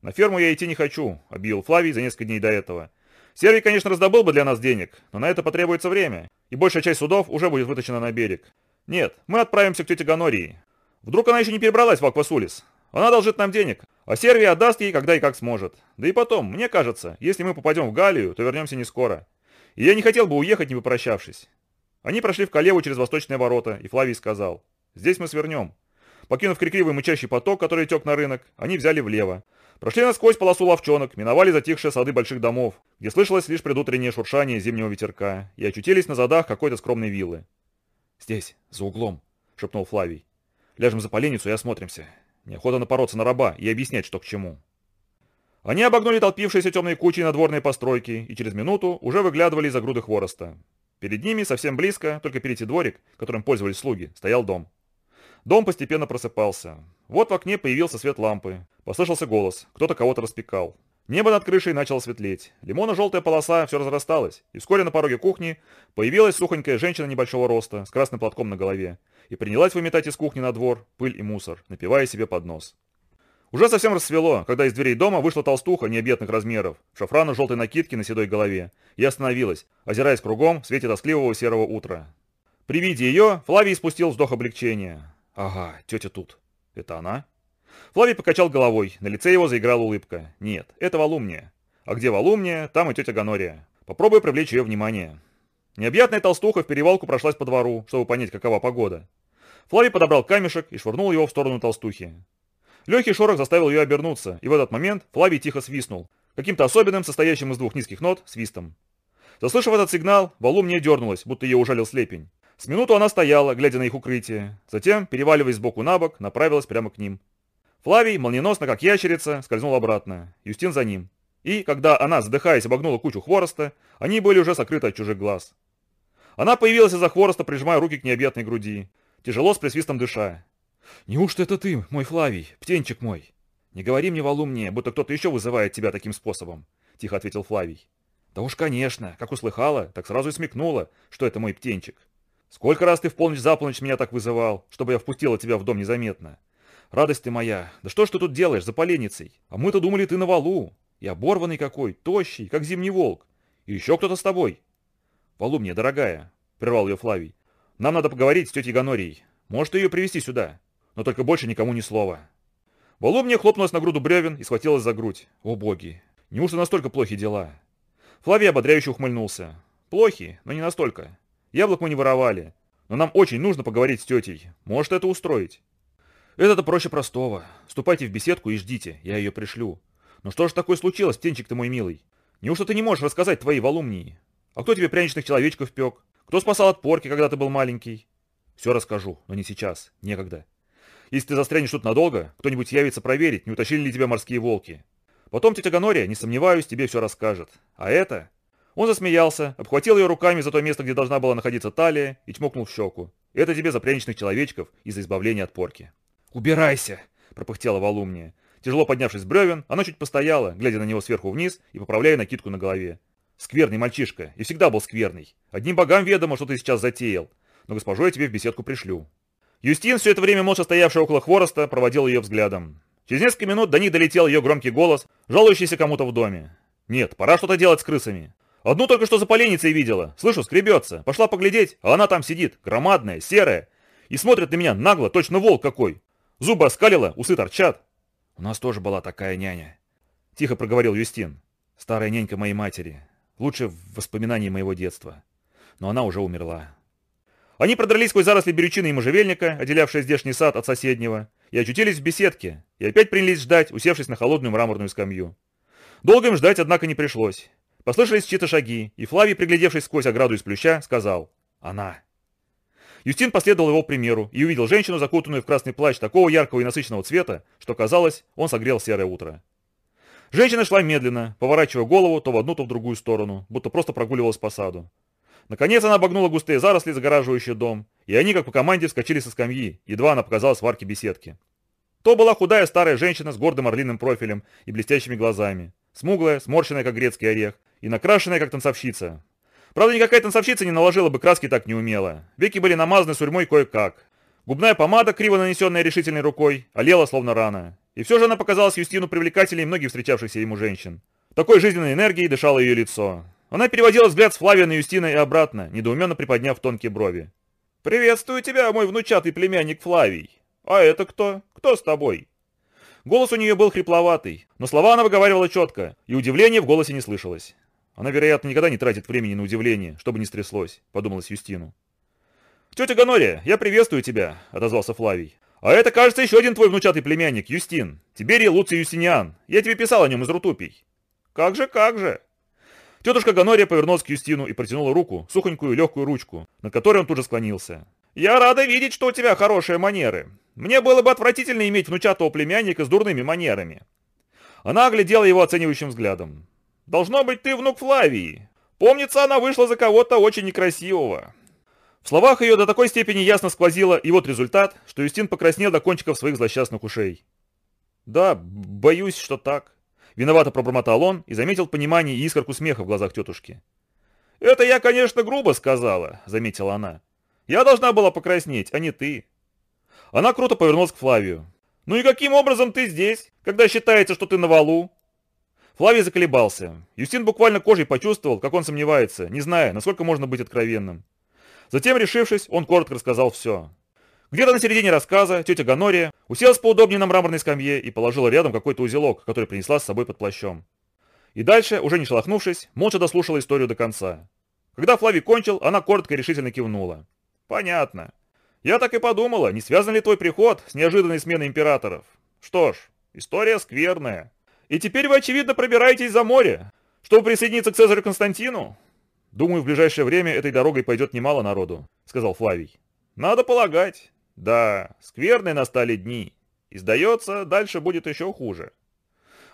«На ферму я идти не хочу», — объявил Флавий за несколько дней до этого. «Сервий, конечно, раздобыл бы для нас денег, но на это потребуется время, и большая часть судов уже будет вытащена на берег. Нет, мы отправимся к тете Ганории. Вдруг она еще не перебралась в Аквасулис. Она должит нам денег, а Сервий отдаст ей, когда и как сможет. Да и потом, мне кажется, если мы попадем в Галлию, то вернемся не скоро. И я не хотел бы уехать, не попрощавшись». Они прошли в Калеву через восточные ворота, и Флавий сказал, «Здесь мы свернем». Покинув крикливый мычащий поток, который тек на рынок, они взяли влево, Прошли насквозь полосу ловчонок, миновали затихшие сады больших домов, где слышалось лишь предутреннее шуршание зимнего ветерка, и очутились на задах какой-то скромной виллы. «Здесь, за углом», — шепнул Флавий. «Ляжем за поленницу и осмотримся. Неохота напороться на раба и объяснять, что к чему». Они обогнули толпившиеся темные кучи надворные постройки и через минуту уже выглядывали из-за груды хвороста. Перед ними, совсем близко, только перейти дворик, которым пользовались слуги, стоял дом. Дом постепенно просыпался. Вот в окне появился свет лампы. Послышался голос. Кто-то кого-то распекал. Небо над крышей начало светлеть. Лимонно-желтая полоса все разрасталась, и вскоре на пороге кухни появилась сухонькая женщина небольшого роста с красным платком на голове и принялась выметать из кухни на двор пыль и мусор, напивая себе под нос. Уже совсем рассвело, когда из дверей дома вышла толстуха необъятных размеров, в шафрано-желтой накидке на седой голове, и остановилась, озираясь кругом в свете тоскливого серого утра. При виде ее Флавий спустил вздох облегчения. «Ага, тетя тут. Это она?» Флавий покачал головой, на лице его заиграла улыбка. «Нет, это Валумния. А где Валумния, там и тетя Ганория. Попробуй привлечь ее внимание». Необъятная толстуха в перевалку прошлась по двору, чтобы понять, какова погода. Флавий подобрал камешек и швырнул его в сторону толстухи. Легкий шорох заставил ее обернуться, и в этот момент Флавий тихо свистнул, каким-то особенным, состоящим из двух низких нот, свистом. Заслышав этот сигнал, Валумния дернулась, будто ее ужалил слепень. С минуту она стояла, глядя на их укрытие. Затем, переваливаясь сбоку на бок, направилась прямо к ним. Флавий, молниеносно, как ящерица, скользнул обратно. Юстин за ним. И, когда она, задыхаясь, обогнула кучу хвороста, они были уже сокрыты от чужих глаз. Она появилась из-за хвороста, прижимая руки к необъятной груди, тяжело с присвистом дыша. «Неужто это ты, мой Флавий, птенчик мой?» «Не говори мне, валу мне, будто кто-то еще вызывает тебя таким способом», — тихо ответил Флавий. «Да уж, конечно, как услыхала, так сразу и смекнула, что это мой птенчик. Сколько раз ты в полночь за полночь меня так вызывал, чтобы я впустила тебя в дом незаметно. Радость ты моя, да что ж ты тут делаешь за поленницей? А мы-то думали, ты на валу. И оборванный какой, тощий, как зимний волк. И еще кто-то с тобой. Валу мне, дорогая, прервал ее Флавий. Нам надо поговорить с тетей Ганорией. Может, ее привести сюда. Но только больше никому ни слова. Валу мне хлопнулась на груду бревен и схватилась за грудь. О боги, неужто настолько плохи дела? Флавий ободряюще ухмыльнулся. Плохи, но не настолько. Яблок мы не воровали. Но нам очень нужно поговорить с тетей. Может это устроить? Это-то проще простого. Ступайте в беседку и ждите, я ее пришлю. Но что же такое случилось, птенчик ты мой милый? Неужто ты не можешь рассказать твоей валумнии? А кто тебе пряничных человечков пек? Кто спасал от порки, когда ты был маленький? Все расскажу, но не сейчас, некогда. Если ты застрянешь тут надолго, кто-нибудь явится проверить, не утащили ли тебя морские волки. Потом тетя Ганория, не сомневаюсь, тебе все расскажет. А это... Он засмеялся, обхватил ее руками за то место, где должна была находиться талия, и чмокнул в щеку. Это тебе за пряничных человечков и за избавление от порки. «Убирайся!» – пропыхтела Валумния. Тяжело поднявшись с бревен, она чуть постояла, глядя на него сверху вниз и поправляя накидку на голове. Скверный мальчишка, и всегда был скверный. Одним богам ведомо, что ты сейчас затеял. Но госпожу я тебе в беседку пришлю. Юстин, все это время молча стоявший около хвороста, проводил ее взглядом. Через несколько минут до них долетел ее громкий голос, жалующийся кому-то в доме. «Нет, пора что-то делать с крысами. Одну только что за поленницей видела. Слышу, скребется. Пошла поглядеть, а она там сидит, громадная, серая. И смотрит на меня нагло, точно волк какой. Зубы оскалила, усы торчат. У нас тоже была такая няня. Тихо проговорил Юстин. Старая нянька моей матери. Лучше в воспоминании моего детства. Но она уже умерла. Они продрались сквозь заросли берючины и можжевельника, отделявшие здешний сад от соседнего, и очутились в беседке, и опять принялись ждать, усевшись на холодную мраморную скамью. Долго им ждать, однако, не пришлось. Послышались чьи-то шаги, и Флавий, приглядевшись сквозь ограду из плюща, сказал «Она». Юстин последовал его примеру и увидел женщину, закутанную в красный плащ такого яркого и насыщенного цвета, что казалось, он согрел серое утро. Женщина шла медленно, поворачивая голову то в одну, то в другую сторону, будто просто прогуливалась по саду. Наконец она обогнула густые заросли, загораживающие дом, и они, как по команде, вскочили со скамьи, едва она показалась в арке беседки. То была худая старая женщина с гордым орлиным профилем и блестящими глазами, смуглая, сморщенная, как грецкий орех, и накрашенная, как танцовщица, Правда, никакая танцовщица не наложила бы краски так неумело. Веки были намазаны сурьмой кое-как. Губная помада, криво нанесенная решительной рукой, олела словно рана. И все же она показалась Юстину привлекательней многих встречавшихся ему женщин. Такой жизненной энергией дышало ее лицо. Она переводила взгляд с Флавия на Юстина и обратно, недоуменно приподняв тонкие брови. «Приветствую тебя, мой внучатый племянник Флавий. А это кто? Кто с тобой?» Голос у нее был хрипловатый, но слова она выговаривала четко, и удивления в голосе не слышалось. Она, вероятно, никогда не тратит времени на удивление, чтобы не стряслось, подумалось Юстину. «Тетя Ганория, я приветствую тебя», — отозвался Флавий. «А это, кажется, еще один твой внучатый племянник, Юстин. Тиберий Луций Юстиниан. Я тебе писал о нем из рутупий». «Как же, как же!» Тетушка Ганория повернулась к Юстину и протянула руку, сухонькую легкую ручку, над которой он тут же склонился. «Я рада видеть, что у тебя хорошие манеры. Мне было бы отвратительно иметь внучатого племянника с дурными манерами». Она оглядела его оценивающим взглядом. Должно быть, ты внук Флавии. Помнится, она вышла за кого-то очень некрасивого». В словах ее до такой степени ясно сквозило, и вот результат, что Юстин покраснел до кончиков своих злосчастных ушей. «Да, боюсь, что так. Виновато пробормотал он и заметил понимание и искорку смеха в глазах тетушки. «Это я, конечно, грубо сказала», — заметила она. «Я должна была покраснеть, а не ты». Она круто повернулась к Флавию. «Ну и каким образом ты здесь, когда считается, что ты на валу?» Флавий заколебался. Юстин буквально кожей почувствовал, как он сомневается, не зная, насколько можно быть откровенным. Затем, решившись, он коротко рассказал все. Где-то на середине рассказа тетя Ганория уселась поудобнее на мраморной скамье и положила рядом какой-то узелок, который принесла с собой под плащом. И дальше, уже не шелохнувшись, молча дослушала историю до конца. Когда Флавий кончил, она коротко и решительно кивнула. «Понятно. Я так и подумала, не связан ли твой приход с неожиданной сменой императоров? Что ж, история скверная. И теперь вы, очевидно, пробираетесь за море, чтобы присоединиться к Цезарю Константину? Думаю, в ближайшее время этой дорогой пойдет немало народу, сказал Флавий. Надо полагать. Да, скверные настали дни. И сдается, дальше будет еще хуже.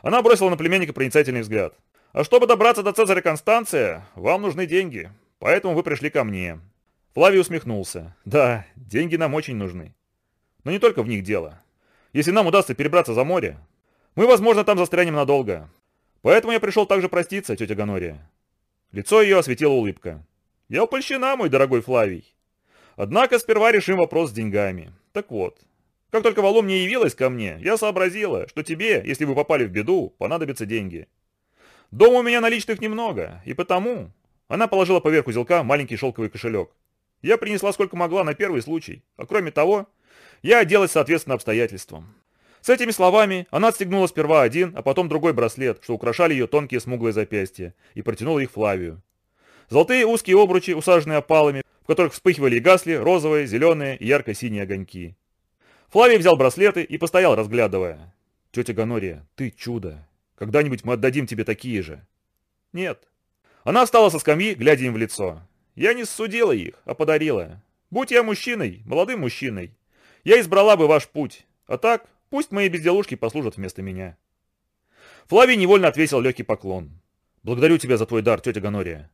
Она бросила на племянника проницательный взгляд. А чтобы добраться до Цезаря Констанция, вам нужны деньги. Поэтому вы пришли ко мне. Флавий усмехнулся. Да, деньги нам очень нужны. Но не только в них дело. Если нам удастся перебраться за море, мы, возможно, там застрянем надолго. Поэтому я пришел также проститься, тетя Ганория». Лицо ее осветила улыбка. «Я упольщена, мой дорогой Флавий. Однако сперва решим вопрос с деньгами. Так вот, как только Валум не явилась ко мне, я сообразила, что тебе, если вы попали в беду, понадобятся деньги. Дома у меня наличных немного, и потому...» Она положила поверх узелка маленький шелковый кошелек. «Я принесла сколько могла на первый случай, а кроме того, я оделась соответственно обстоятельствам. С этими словами она отстегнула сперва один, а потом другой браслет, что украшали ее тонкие смуглые запястья, и протянула их Флавию. Золотые узкие обручи, усаженные опалами, в которых вспыхивали и гасли розовые, зеленые и ярко-синие огоньки. Флавий взял браслеты и постоял, разглядывая. «Тетя Ганория, ты чудо! Когда-нибудь мы отдадим тебе такие же!» «Нет». Она встала со скамьи, глядя им в лицо. «Я не судила их, а подарила. Будь я мужчиной, молодым мужчиной, я избрала бы ваш путь. А так, Пусть мои безделушки послужат вместо меня. Флавий невольно отвесил легкий поклон. «Благодарю тебя за твой дар, тетя Ганория».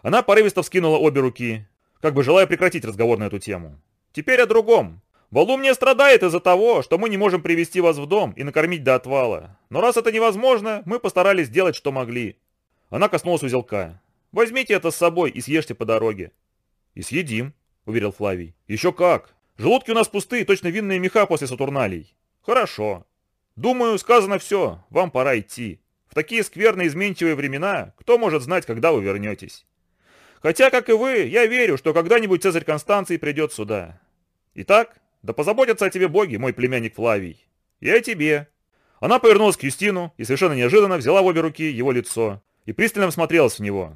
Она порывисто вскинула обе руки, как бы желая прекратить разговор на эту тему. «Теперь о другом. Валум не страдает из-за того, что мы не можем привести вас в дом и накормить до отвала. Но раз это невозможно, мы постарались сделать, что могли». Она коснулась узелка. «Возьмите это с собой и съешьте по дороге». «И съедим», — уверил Флавий. «Еще как. Желудки у нас пустые, точно винные меха после сатурналей. «Хорошо. Думаю, сказано все. Вам пора идти. В такие скверные изменчивые времена, кто может знать, когда вы вернетесь? Хотя, как и вы, я верю, что когда-нибудь Цезарь Констанций придет сюда. Итак, да позаботятся о тебе боги, мой племянник Флавий. И о тебе». Она повернулась к Юстину и совершенно неожиданно взяла в обе руки его лицо и пристально смотрелась в него.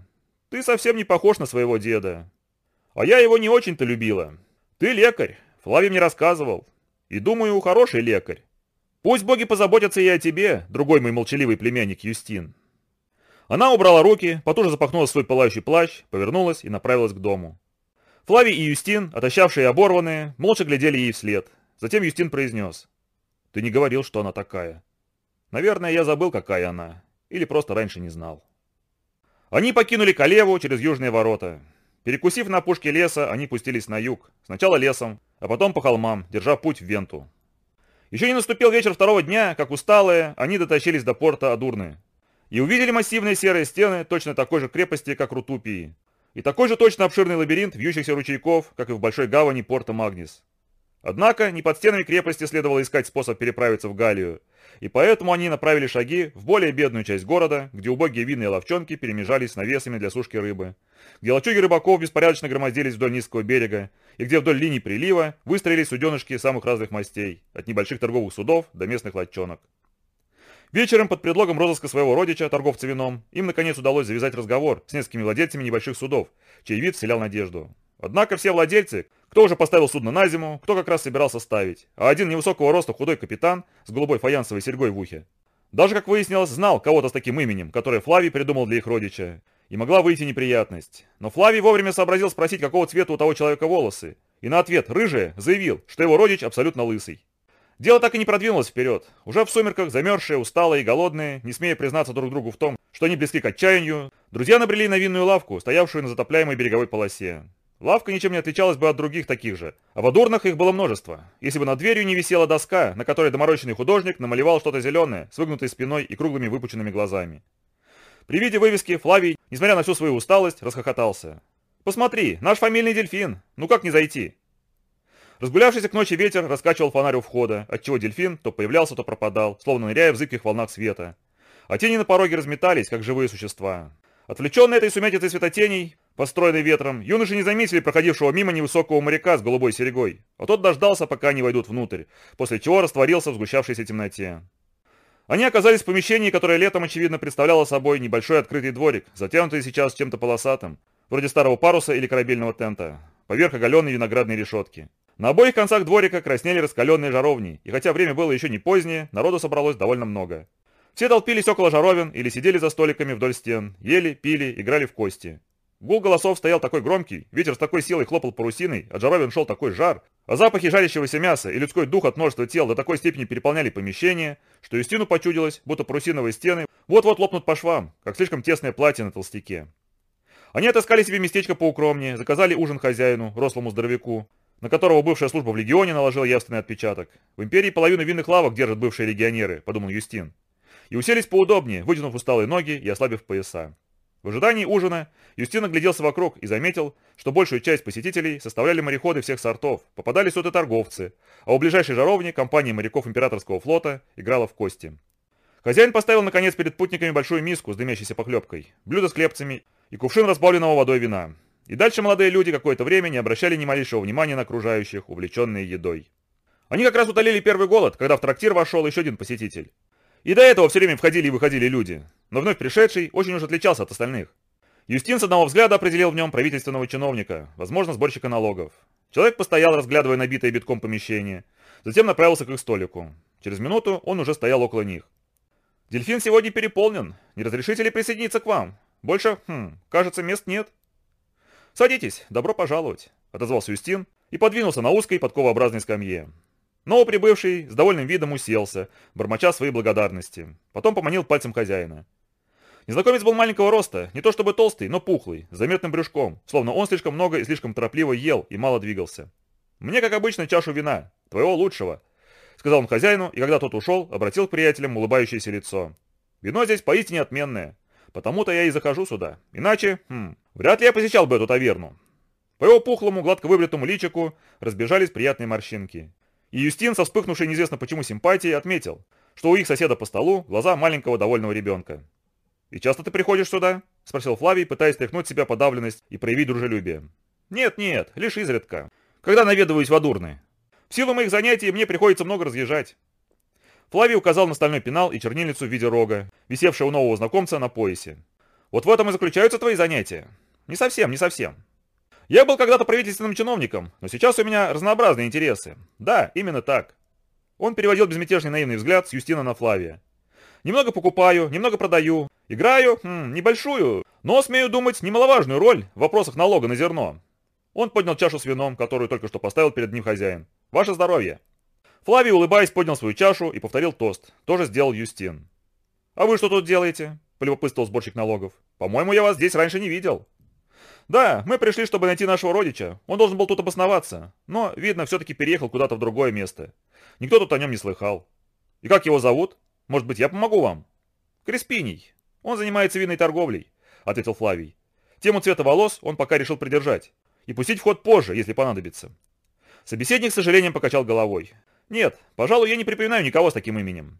«Ты совсем не похож на своего деда. А я его не очень-то любила. Ты лекарь, Флавий мне рассказывал. И думаю, хороший лекарь. Пусть боги позаботятся и о тебе, другой мой молчаливый племянник Юстин. Она убрала руки, потуже запахнула свой пылающий плащ, повернулась и направилась к дому. Флавий и Юстин, отощавшие и оборванные, молча глядели ей вслед. Затем Юстин произнес. «Ты не говорил, что она такая». «Наверное, я забыл, какая она. Или просто раньше не знал». Они покинули Калеву через южные ворота. Перекусив на опушке леса, они пустились на юг. Сначала лесом, а потом по холмам, держа путь в Венту. Еще не наступил вечер второго дня, как усталые, они дотащились до порта Адурны. И увидели массивные серые стены точно такой же крепости, как Рутупии. И такой же точно обширный лабиринт вьющихся ручейков, как и в большой гавани порта Магнис. Однако не под стенами крепости следовало искать способ переправиться в Галлию, и поэтому они направили шаги в более бедную часть города, где убогие винные ловчонки перемежались с навесами для сушки рыбы, где лачуги рыбаков беспорядочно громоздились вдоль низкого берега, и где вдоль линий прилива выстроились суденышки самых разных мастей, от небольших торговых судов до местных лодчонок. Вечером под предлогом розыска своего родича, торговца вином, им наконец удалось завязать разговор с несколькими владельцами небольших судов, чей вид вселял надежду. Однако все владельцы, кто уже поставил судно на зиму, кто как раз собирался ставить, а один невысокого роста худой капитан с голубой фаянсовой серьгой в ухе. Даже, как выяснилось, знал кого-то с таким именем, которое Флавий придумал для их родича, и могла выйти неприятность. Но Флавий вовремя сообразил спросить, какого цвета у того человека волосы, и на ответ «рыжие» заявил, что его родич абсолютно лысый. Дело так и не продвинулось вперед. Уже в сумерках, замерзшие, усталые и голодные, не смея признаться друг другу в том, что они близки к отчаянию, друзья набрели на винную лавку, стоявшую на затопляемой береговой полосе. Лавка ничем не отличалась бы от других таких же, а в Адурнах их было множество. Если бы над дверью не висела доска, на которой доморощенный художник намалевал что-то зеленое, с выгнутой спиной и круглыми выпученными глазами. При виде вывески Флавий, несмотря на всю свою усталость, расхохотался. «Посмотри, наш фамильный дельфин! Ну как не зайти?» Разгулявшийся к ночи ветер раскачивал фонарь у входа, отчего дельфин то появлялся, то пропадал, словно ныряя в зыбких волнах света. А тени на пороге разметались, как живые существа. Отвлеченные этой сумятицей светотеней, построенной ветром, юноши не заметили проходившего мимо невысокого моряка с голубой серегой, а тот дождался, пока они войдут внутрь, после чего растворился в сгущавшейся темноте. Они оказались в помещении, которое летом, очевидно, представляло собой небольшой открытый дворик, затянутый сейчас чем-то полосатым, вроде старого паруса или корабельного тента, поверх оголенной виноградной решетки. На обоих концах дворика краснели раскаленные жаровни, и хотя время было еще не позднее, народу собралось довольно много. Все толпились около жаровин или сидели за столиками вдоль стен, ели, пили, играли в кости. Гул голосов стоял такой громкий, ветер с такой силой хлопал парусиной, от жаровин шел такой жар, а запахи жарящегося мяса и людской дух от множества тел до такой степени переполняли помещение, что Юстину почудилось, будто парусиновые стены вот-вот лопнут по швам, как слишком тесное платье на толстяке. Они отыскали себе местечко поукромнее, заказали ужин хозяину, рослому здоровяку, на которого бывшая служба в легионе наложила явственный отпечаток. В империи половину винных лавок держат бывшие легионеры, подумал Юстин. И уселись поудобнее, вытянув усталые ноги и ослабив пояса. В ожидании ужина Юстин огляделся вокруг и заметил, что большую часть посетителей составляли мореходы всех сортов, попадались тут торговцы, а у ближайшей жаровни компания моряков императорского флота играла в кости. Хозяин поставил наконец перед путниками большую миску с дымящейся похлебкой, блюдо с хлебцами и кувшин разбавленного водой вина. И дальше молодые люди какое-то время не обращали ни малейшего внимания на окружающих, увлеченные едой. Они как раз утолили первый голод, когда в трактир вошел еще один посетитель. И до этого все время входили и выходили люди, но вновь пришедший очень уж отличался от остальных. Юстин с одного взгляда определил в нем правительственного чиновника, возможно, сборщика налогов. Человек постоял, разглядывая набитое битком помещение, затем направился к их столику. Через минуту он уже стоял около них. «Дельфин сегодня переполнен. Не разрешите ли присоединиться к вам? Больше, хм, кажется, мест нет». «Садитесь, добро пожаловать», — отозвался Юстин и подвинулся на узкой подковообразной скамье. Новоприбывший с довольным видом уселся, бормоча свои благодарности. Потом поманил пальцем хозяина. Незнакомец был маленького роста, не то чтобы толстый, но пухлый, с заметным брюшком, словно он слишком много и слишком торопливо ел и мало двигался. «Мне, как обычно, чашу вина, твоего лучшего», — сказал он хозяину, и когда тот ушел, обратил к приятелям улыбающееся лицо. «Вино здесь поистине отменное, потому-то я и захожу сюда. Иначе, хм, Вряд ли я посещал бы эту таверну. По его пухлому, гладко выбритому личику разбежались приятные морщинки. И Юстин, со вспыхнувшей неизвестно почему симпатией, отметил, что у их соседа по столу глаза маленького довольного ребенка. «И часто ты приходишь сюда?» – спросил Флавий, пытаясь стряхнуть себя подавленность и проявить дружелюбие. «Нет-нет, лишь изредка. Когда наведываюсь в Адурны. В силу моих занятий мне приходится много разъезжать». Флавий указал на стальной пенал и чернильницу в виде рога, висевшего у нового знакомца на поясе. «Вот в этом и заключаются твои занятия. Не совсем, не совсем. Я был когда-то правительственным чиновником, но сейчас у меня разнообразные интересы. Да, именно так. Он переводил безмятежный наивный взгляд с Юстина на Флавия. Немного покупаю, немного продаю. Играю, хм, небольшую, но, смею думать, немаловажную роль в вопросах налога на зерно. Он поднял чашу с вином, которую только что поставил перед ним хозяин. Ваше здоровье. Флавий, улыбаясь, поднял свою чашу и повторил тост. Тоже сделал Юстин. «А вы что тут делаете?» – полюбопытствовал сборщик налогов. «По-моему, я вас здесь раньше не видел». «Да, мы пришли, чтобы найти нашего родича. Он должен был тут обосноваться. Но, видно, все-таки переехал куда-то в другое место. Никто тут о нем не слыхал. И как его зовут? Может быть, я помогу вам?» «Креспиний. Он занимается винной торговлей», — ответил Флавий. Тему цвета волос он пока решил придержать. И пустить в ход позже, если понадобится. Собеседник с сожалением покачал головой. «Нет, пожалуй, я не припоминаю никого с таким именем».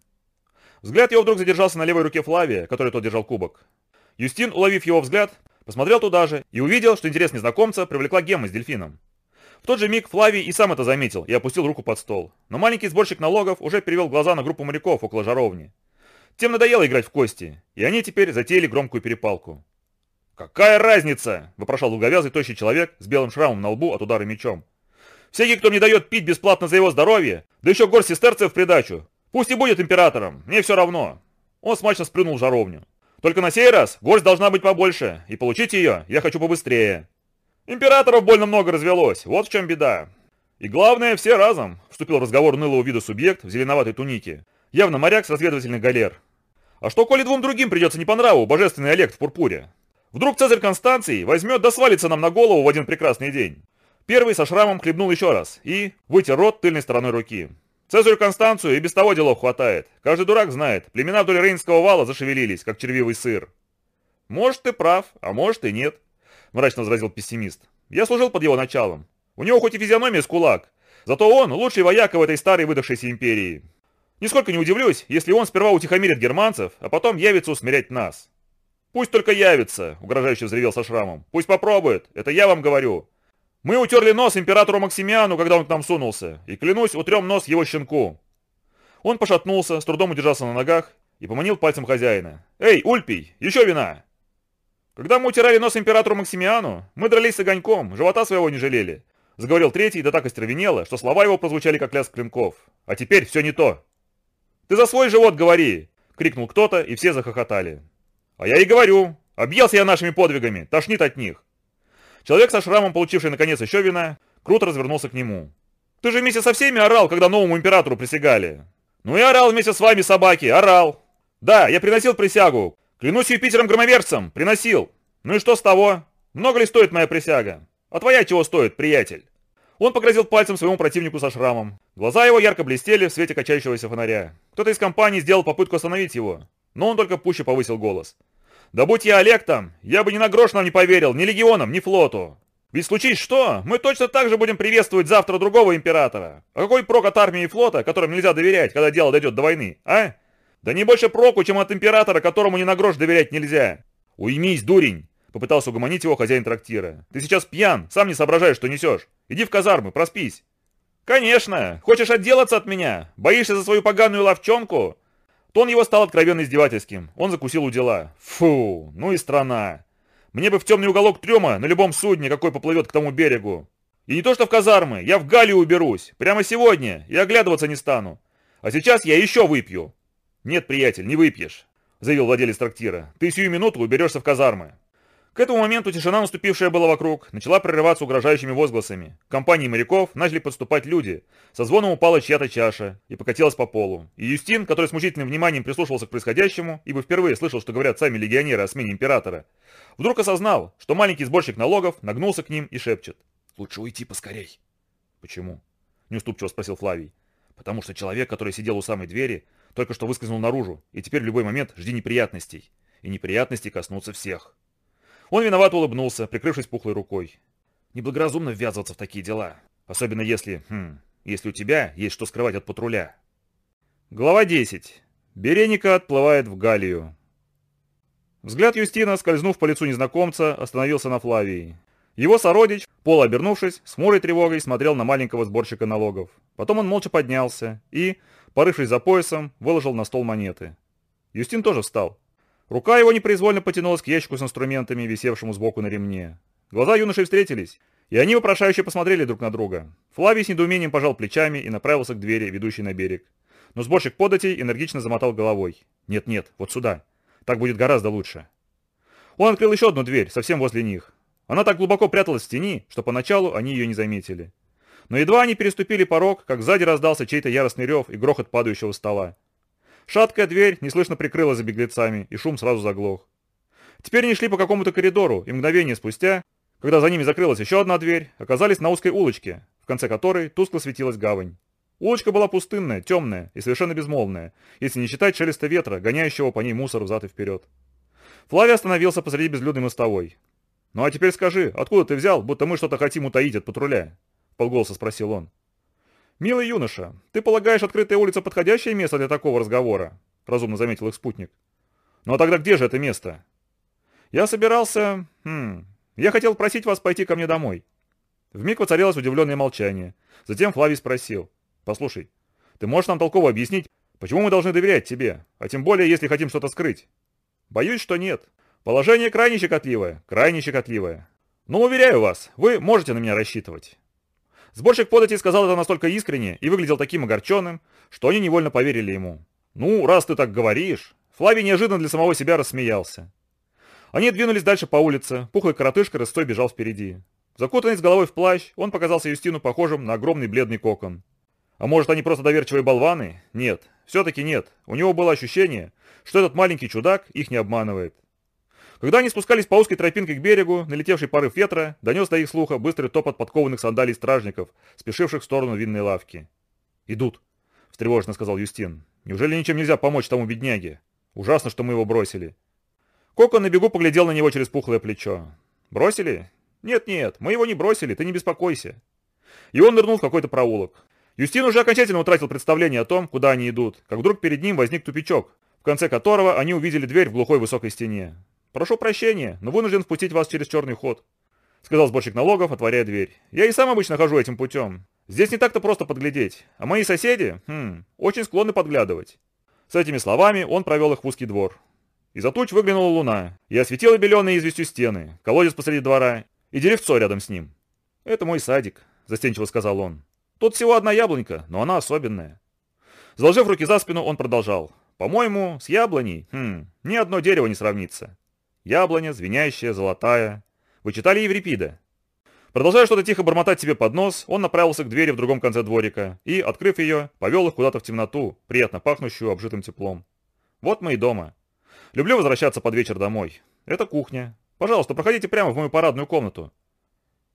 Взгляд его вдруг задержался на левой руке Флавия, который тот держал кубок. Юстин, уловив его взгляд, Посмотрел туда же и увидел, что интерес незнакомца привлекла гемма с дельфином. В тот же миг Флавий и сам это заметил и опустил руку под стол. Но маленький сборщик налогов уже перевел глаза на группу моряков около жаровни. Тем надоело играть в кости, и они теперь затеяли громкую перепалку. «Какая разница?» – вопрошал луговязый тощий человек с белым шрамом на лбу от удара мечом. «Всякий, кто не дает пить бесплатно за его здоровье, да еще горсть сестерцев в придачу, пусть и будет императором, мне все равно». Он смачно сплюнул жаровню. Только на сей раз горсть должна быть побольше, и получить ее я хочу побыстрее. Императоров больно много развелось, вот в чем беда. И главное, все разом, вступил в разговор нылого вида субъект в зеленоватой тунике, явно моряк с разведывательных галер. А что, коли двум другим придется не по нраву божественный Олег в пурпуре? Вдруг Цезарь Констанций возьмет да свалится нам на голову в один прекрасный день. Первый со шрамом хлебнул еще раз и вытер рот тыльной стороной руки. Цезарю Констанцию и без того делов хватает. Каждый дурак знает, племена вдоль Рейнского вала зашевелились, как червивый сыр. Может, ты прав, а может и нет, мрачно возразил пессимист. Я служил под его началом. У него хоть и физиономия с кулак, зато он лучший вояка в этой старой выдохшейся империи. Нисколько не удивлюсь, если он сперва утихомирит германцев, а потом явится усмирять нас. «Пусть только явится», — угрожающе взревел со шрамом. «Пусть попробует, это я вам говорю. Мы утерли нос императору Максимиану, когда он к нам сунулся, и, клянусь, утрем нос его щенку». Он пошатнулся, с трудом удержался на ногах и поманил пальцем хозяина. «Эй, Ульпий, еще вина!» «Когда мы утирали нос императору Максимиану, мы дрались с огоньком, живота своего не жалели», — заговорил третий, да так остервенело, что слова его прозвучали как лязг клинков. «А теперь все не то». «Ты за свой живот говори!» — крикнул кто-то, и все захохотали. А я и говорю, объелся я нашими подвигами, тошнит от них. Человек со шрамом, получивший наконец еще вина, круто развернулся к нему. Ты же вместе со всеми орал, когда новому императору присягали. Ну и орал вместе с вами, собаки, орал. Да, я приносил присягу. Клянусь Юпитером-громоверцем, приносил. Ну и что с того? Много ли стоит моя присяга? А твоя чего стоит, приятель? Он погрозил пальцем своему противнику со шрамом. Глаза его ярко блестели в свете качающегося фонаря. Кто-то из компании сделал попытку остановить его, но он только пуще повысил голос. Да будь я Олег там, я бы ни на грош нам не поверил, ни легионам, ни флоту. Ведь случись что, мы точно так же будем приветствовать завтра другого императора. А какой прок от армии и флота, которым нельзя доверять, когда дело дойдет до войны, а? Да не больше проку, чем от императора, которому ни на грош доверять нельзя. Уймись, дурень, попытался угомонить его хозяин трактира. Ты сейчас пьян, сам не соображаешь, что несешь. Иди в казармы, проспись. Конечно, хочешь отделаться от меня? Боишься за свою поганую ловчонку? Тон его стал откровенно издевательским. Он закусил у дела. Фу, ну и страна. Мне бы в темный уголок трюма на любом судне, какой поплывет к тому берегу. И не то что в казармы, я в Галию уберусь. Прямо сегодня. И оглядываться не стану. А сейчас я еще выпью. Нет, приятель, не выпьешь, заявил владелец трактира. Ты сию минуту уберешься в казармы. К этому моменту тишина, наступившая была вокруг, начала прерываться угрожающими возгласами. К компании моряков начали подступать люди. Со звоном упала чья-то чаша и покатилась по полу. И Юстин, который с мучительным вниманием прислушивался к происходящему, ибо впервые слышал, что говорят сами легионеры о смене императора, вдруг осознал, что маленький сборщик налогов нагнулся к ним и шепчет. «Лучше уйти поскорей». «Почему?» – неуступчиво спросил Флавий. «Потому что человек, который сидел у самой двери, только что выскользнул наружу, и теперь в любой момент жди неприятностей. И неприятности коснутся всех». Он виновато улыбнулся, прикрывшись пухлой рукой. Неблагоразумно ввязываться в такие дела. Особенно если, хм, если у тебя есть что скрывать от патруля. Глава 10. Береника отплывает в Галлию. Взгляд Юстина, скользнув по лицу незнакомца, остановился на Флавии. Его сородич, полуобернувшись, с хмурой тревогой смотрел на маленького сборщика налогов. Потом он молча поднялся и, порывшись за поясом, выложил на стол монеты. Юстин тоже встал. Рука его непроизвольно потянулась к ящику с инструментами, висевшему сбоку на ремне. Глаза юношей встретились, и они вопрошающе посмотрели друг на друга. Флавий с недоумением пожал плечами и направился к двери, ведущей на берег. Но сборщик податей энергично замотал головой. «Нет-нет, вот сюда. Так будет гораздо лучше». Он открыл еще одну дверь, совсем возле них. Она так глубоко пряталась в тени, что поначалу они ее не заметили. Но едва они переступили порог, как сзади раздался чей-то яростный рев и грохот падающего стола. Шаткая дверь неслышно прикрыла за беглецами, и шум сразу заглох. Теперь они шли по какому-то коридору, и мгновение спустя, когда за ними закрылась еще одна дверь, оказались на узкой улочке, в конце которой тускло светилась гавань. Улочка была пустынная, темная и совершенно безмолвная, если не считать шелеста ветра, гоняющего по ней мусор взад и вперед. Флавий остановился посреди безлюдной мостовой. «Ну а теперь скажи, откуда ты взял, будто мы что-то хотим утаить от патруля?» — полголоса спросил он. «Милый юноша, ты полагаешь, открытая улица подходящее место для такого разговора?» – разумно заметил их спутник. «Ну а тогда где же это место?» «Я собирался... Хм... Я хотел просить вас пойти ко мне домой». Вмиг воцарилось удивленное молчание. Затем Флавий спросил. «Послушай, ты можешь нам толково объяснить, почему мы должны доверять тебе, а тем более, если хотим что-то скрыть?» «Боюсь, что нет. Положение крайне щекотливое, крайне щекотливое. Но уверяю вас, вы можете на меня рассчитывать. Сборщик подати сказал это настолько искренне и выглядел таким огорченным, что они невольно поверили ему. «Ну, раз ты так говоришь...» Флавий неожиданно для самого себя рассмеялся. Они двинулись дальше по улице, пухлый коротышка рысцой бежал впереди. Закутанный с головой в плащ, он показался Юстину похожим на огромный бледный кокон. А может, они просто доверчивые болваны? Нет, все-таки нет. У него было ощущение, что этот маленький чудак их не обманывает. Когда они спускались по узкой тропинке к берегу, налетевший порыв ветра донес до их слуха быстрый топот подкованных сандалий стражников, спешивших в сторону винной лавки. «Идут», — встревоженно сказал Юстин. «Неужели ничем нельзя помочь тому бедняге? Ужасно, что мы его бросили». Коко на бегу поглядел на него через пухлое плечо. «Бросили? Нет-нет, мы его не бросили, ты не беспокойся». И он нырнул в какой-то проулок. Юстин уже окончательно утратил представление о том, куда они идут, как вдруг перед ним возник тупичок, в конце которого они увидели дверь в глухой высокой стене. «Прошу прощения, но вынужден впустить вас через черный ход», — сказал сборщик налогов, отворяя дверь. «Я и сам обычно хожу этим путем. Здесь не так-то просто подглядеть, а мои соседи, хм, очень склонны подглядывать». С этими словами он провел их в узкий двор. Из-за туч выглянула луна и осветила беленые известью стены, колодец посреди двора и деревцо рядом с ним. «Это мой садик», — застенчиво сказал он. «Тут всего одна яблонька, но она особенная». Заложив руки за спину, он продолжал. По-моему, с яблоней, хм, ни одно дерево не сравнится. Яблоня, звенящая, золотая. Вы читали Еврипида? Продолжая что-то тихо бормотать себе под нос, он направился к двери в другом конце дворика и, открыв ее, повел их куда-то в темноту, приятно пахнущую обжитым теплом. Вот мы и дома. Люблю возвращаться под вечер домой. Это кухня. Пожалуйста, проходите прямо в мою парадную комнату.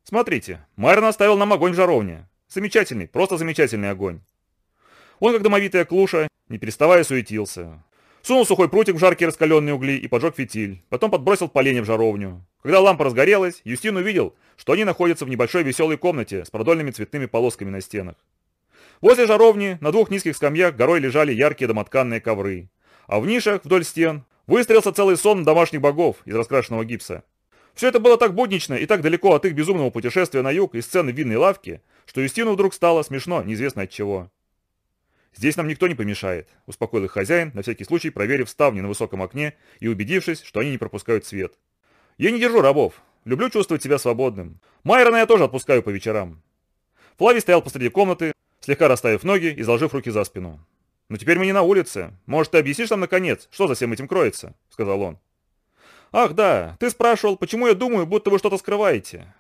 Смотрите, Майрон оставил нам огонь в жаровне. Замечательный, просто замечательный огонь. Он, как домовитая клуша, не переставая суетился. Сунул сухой прутик в жаркие раскаленные угли и поджег фитиль. Потом подбросил поленья в жаровню. Когда лампа разгорелась, Юстин увидел, что они находятся в небольшой веселой комнате с продольными цветными полосками на стенах. Возле жаровни на двух низких скамьях горой лежали яркие домотканные ковры. А в нишах вдоль стен выстроился целый сон домашних богов из раскрашенного гипса. Все это было так буднично и так далеко от их безумного путешествия на юг и сцены винной лавки, что Юстину вдруг стало смешно, неизвестно от чего. «Здесь нам никто не помешает», — успокоил их хозяин, на всякий случай проверив ставни на высоком окне и убедившись, что они не пропускают свет. «Я не держу рабов. Люблю чувствовать себя свободным. Майрона я тоже отпускаю по вечерам». Флавий стоял посреди комнаты, слегка расставив ноги и заложив руки за спину. «Но теперь мы не на улице. Может, ты объяснишь нам, наконец, что за всем этим кроется?» — сказал он. «Ах, да, ты спрашивал, почему я думаю, будто вы что-то скрываете?»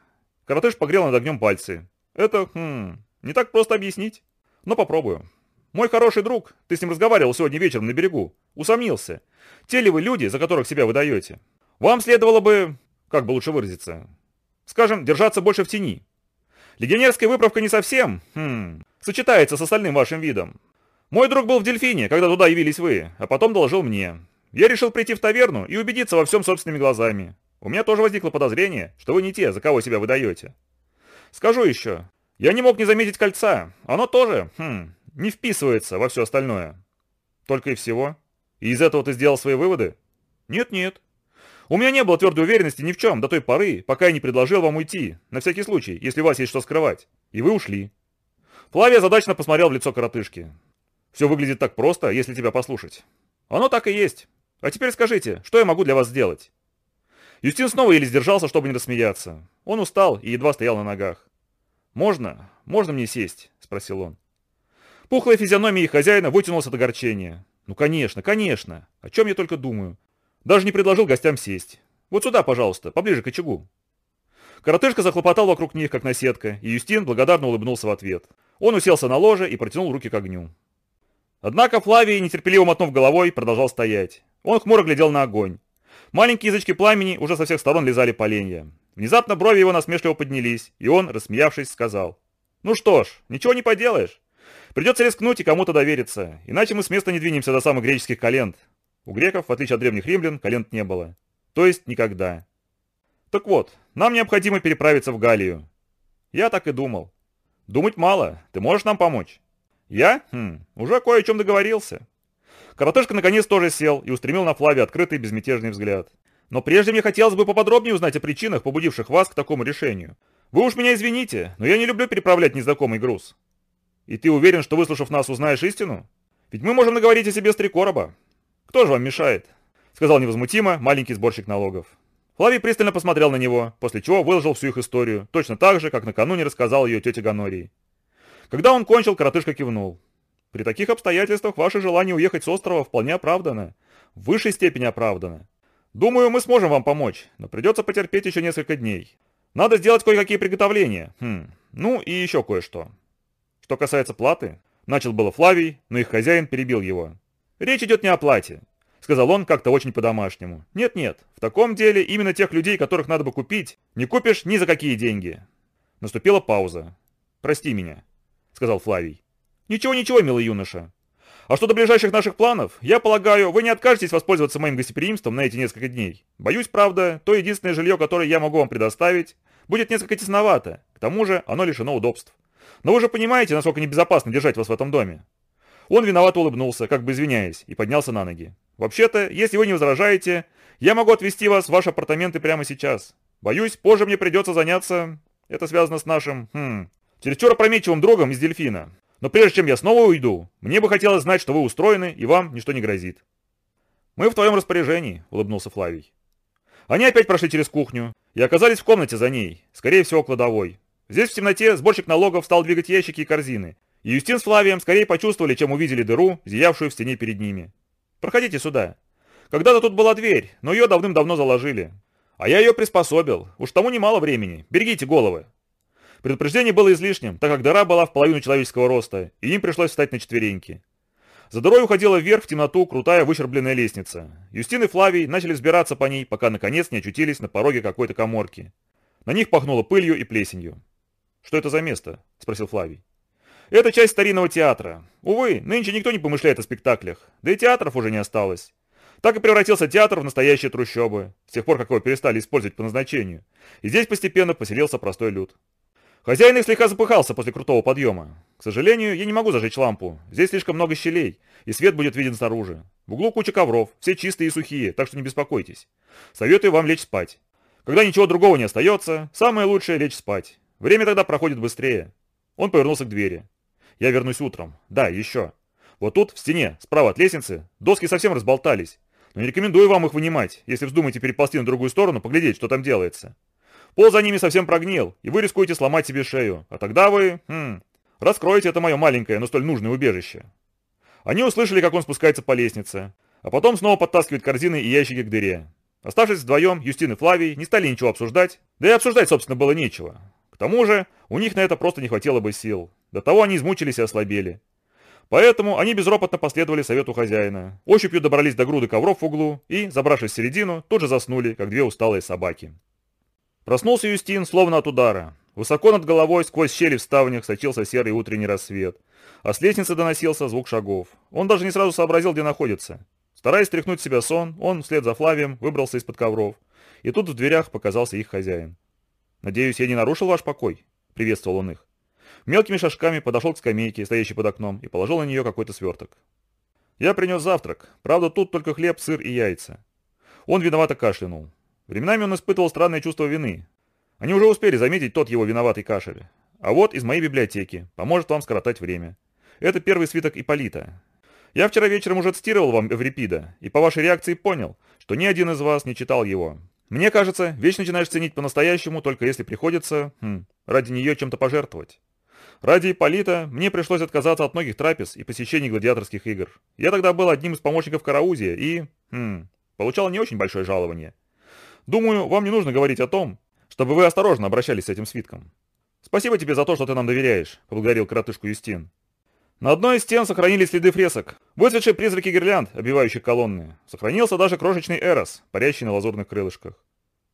Коротыш погрел над огнем пальцы. «Это, хм, не так просто объяснить, но попробую. Мой хороший друг, ты с ним разговаривал сегодня вечером на берегу, усомнился. Те ли вы люди, за которых себя выдаете? Вам следовало бы, как бы лучше выразиться, скажем, держаться больше в тени. Легионерская выправка не совсем, хм, сочетается с остальным вашим видом. Мой друг был в Дельфине, когда туда явились вы, а потом доложил мне. Я решил прийти в таверну и убедиться во всем собственными глазами. У меня тоже возникло подозрение, что вы не те, за кого себя выдаете. Скажу еще, я не мог не заметить кольца. Оно тоже, хм, не вписывается во все остальное. Только и всего. И из этого ты сделал свои выводы? Нет-нет. У меня не было твердой уверенности ни в чем до той поры, пока я не предложил вам уйти, на всякий случай, если у вас есть что скрывать. И вы ушли. Флавия задачно посмотрел в лицо коротышки. Все выглядит так просто, если тебя послушать. Оно так и есть. А теперь скажите, что я могу для вас сделать? Юстин снова еле сдержался, чтобы не рассмеяться. Он устал и едва стоял на ногах. «Можно? Можно мне сесть?» – спросил он. Пухлая физиономия хозяина вытянулась от огорчения. «Ну, конечно, конечно. О чем я только думаю. Даже не предложил гостям сесть. Вот сюда, пожалуйста, поближе к очагу». Коротышка захлопотал вокруг них, как наседка, и Юстин благодарно улыбнулся в ответ. Он уселся на ложе и протянул руки к огню. Однако Флавий, нетерпеливо мотнув головой, продолжал стоять. Он хмуро глядел на огонь. Маленькие язычки пламени уже со всех сторон лизали поленья. Внезапно брови его насмешливо поднялись, и он, рассмеявшись, сказал. «Ну что ж, ничего не поделаешь. Придется рискнуть и кому-то довериться, иначе мы с места не двинемся до самых греческих календ. У греков, в отличие от древних римлян, календ не было. То есть никогда. Так вот, нам необходимо переправиться в Галлию. Я так и думал. Думать мало, ты можешь нам помочь? Я? Хм, уже кое о чем договорился. Коротышка наконец тоже сел и устремил на Флаве открытый безмятежный взгляд. Но прежде мне хотелось бы поподробнее узнать о причинах, побудивших вас к такому решению. Вы уж меня извините, но я не люблю переправлять незнакомый груз. И ты уверен, что выслушав нас, узнаешь истину? Ведь мы можем наговорить о себе с три короба. Кто же вам мешает? Сказал невозмутимо маленький сборщик налогов. Флавий пристально посмотрел на него, после чего выложил всю их историю, точно так же, как накануне рассказал ее тете Ганории. Когда он кончил, коротышка кивнул. При таких обстоятельствах ваше желание уехать с острова вполне оправдано. В высшей степени оправдано. Думаю, мы сможем вам помочь, но придется потерпеть еще несколько дней. Надо сделать кое-какие приготовления. Хм, ну и еще кое-что. Что касается платы, начал было Флавий, но их хозяин перебил его. Речь идет не о плате. Сказал он как-то очень по-домашнему. «Нет-нет, в таком деле именно тех людей, которых надо бы купить, не купишь ни за какие деньги». Наступила пауза. «Прости меня», — сказал Флавий. «Ничего-ничего, милый юноша. А что до ближайших наших планов, я полагаю, вы не откажетесь воспользоваться моим гостеприимством на эти несколько дней. Боюсь, правда, то единственное жилье, которое я могу вам предоставить, будет несколько тесновато. К тому же оно лишено удобств. Но вы же понимаете, насколько небезопасно держать вас в этом доме. Он виновато улыбнулся, как бы извиняясь, и поднялся на ноги. «Вообще-то, если вы не возражаете, я могу отвезти вас в ваши апартаменты прямо сейчас. Боюсь, позже мне придется заняться... Это связано с нашим... Хм... Чересчур опрометчивым другом из Дельфина. Но прежде чем я снова уйду, мне бы хотелось знать, что вы устроены и вам ничто не грозит». «Мы в твоем распоряжении», — улыбнулся Флавий. Они опять прошли через кухню и оказались в комнате за ней, скорее всего, кладовой. Здесь в темноте сборщик налогов стал двигать ящики и корзины, и Юстин с Флавием скорее почувствовали, чем увидели дыру, зиявшую в стене перед ними. «Проходите сюда. Когда-то тут была дверь, но ее давным-давно заложили. А я ее приспособил. Уж тому немало времени. Берегите головы». Предупреждение было излишним, так как дыра была в половину человеческого роста, и им пришлось встать на четвереньки. За дырой уходила вверх в темноту крутая выщербленная лестница. Юстин и Флавий начали взбираться по ней, пока наконец не очутились на пороге какой-то коморки. На них пахнуло пылью и плесенью. «Что это за место?» – спросил Флавий. Это часть старинного театра. Увы, нынче никто не помышляет о спектаклях, да и театров уже не осталось. Так и превратился театр в настоящие трущобы, с тех пор, как его перестали использовать по назначению. И здесь постепенно поселился простой люд. Хозяин их слегка запыхался после крутого подъема. К сожалению, я не могу зажечь лампу. Здесь слишком много щелей, и свет будет виден снаружи. В углу куча ковров, все чистые и сухие, так что не беспокойтесь. Советую вам лечь спать. Когда ничего другого не остается, самое лучшее лечь спать. Время тогда проходит быстрее. Он повернулся к двери. Я вернусь утром. Да, еще. Вот тут, в стене, справа от лестницы, доски совсем разболтались. Но не рекомендую вам их вынимать, если вздумаете переползти на другую сторону, поглядеть, что там делается. Пол за ними совсем прогнил, и вы рискуете сломать себе шею. А тогда вы, хм, раскроете это мое маленькое, но столь нужное убежище. Они услышали, как он спускается по лестнице, а потом снова подтаскивает корзины и ящики к дыре. Оставшись вдвоем, Юстин и Флавий не стали ничего обсуждать, да и обсуждать, собственно, было нечего. Тому же, у них на это просто не хватило бы сил. До того они измучились и ослабели. Поэтому они безропотно последовали совету хозяина, ощупью добрались до груды ковров в углу и, забравшись в середину, тут же заснули, как две усталые собаки. Проснулся Юстин, словно от удара. Высоко над головой, сквозь щели в ставнях, сочился серый утренний рассвет. А с лестницы доносился звук шагов. Он даже не сразу сообразил, где находится. Стараясь стряхнуть себя сон, он, вслед за Флавием, выбрался из-под ковров. И тут в дверях показался их хозяин. «Надеюсь, я не нарушил ваш покой?» — приветствовал он их. Мелкими шажками подошел к скамейке, стоящей под окном, и положил на нее какой-то сверток. Я принес завтрак. Правда, тут только хлеб, сыр и яйца. Он виновато кашлянул. Временами он испытывал странное чувство вины. Они уже успели заметить тот его виноватый кашель. А вот из моей библиотеки. Поможет вам скоротать время. Это первый свиток Иполита. Я вчера вечером уже цитировал вам Эврипида, и по вашей реакции понял, что ни один из вас не читал его. Мне кажется, вещь начинаешь ценить по-настоящему, только если приходится, хм, ради нее чем-то пожертвовать. Ради Ипполита мне пришлось отказаться от многих трапез и посещений гладиаторских игр. Я тогда был одним из помощников Караузия и... Хм, получал не очень большое жалование. Думаю, вам не нужно говорить о том, чтобы вы осторожно обращались с этим свитком. Спасибо тебе за то, что ты нам доверяешь, поблагодарил коротышку Юстин. На одной из стен сохранились следы фресок, выцветшие призраки гирлянд, обивающих колонны. Сохранился даже крошечный Эрос, парящий на лазурных крылышках.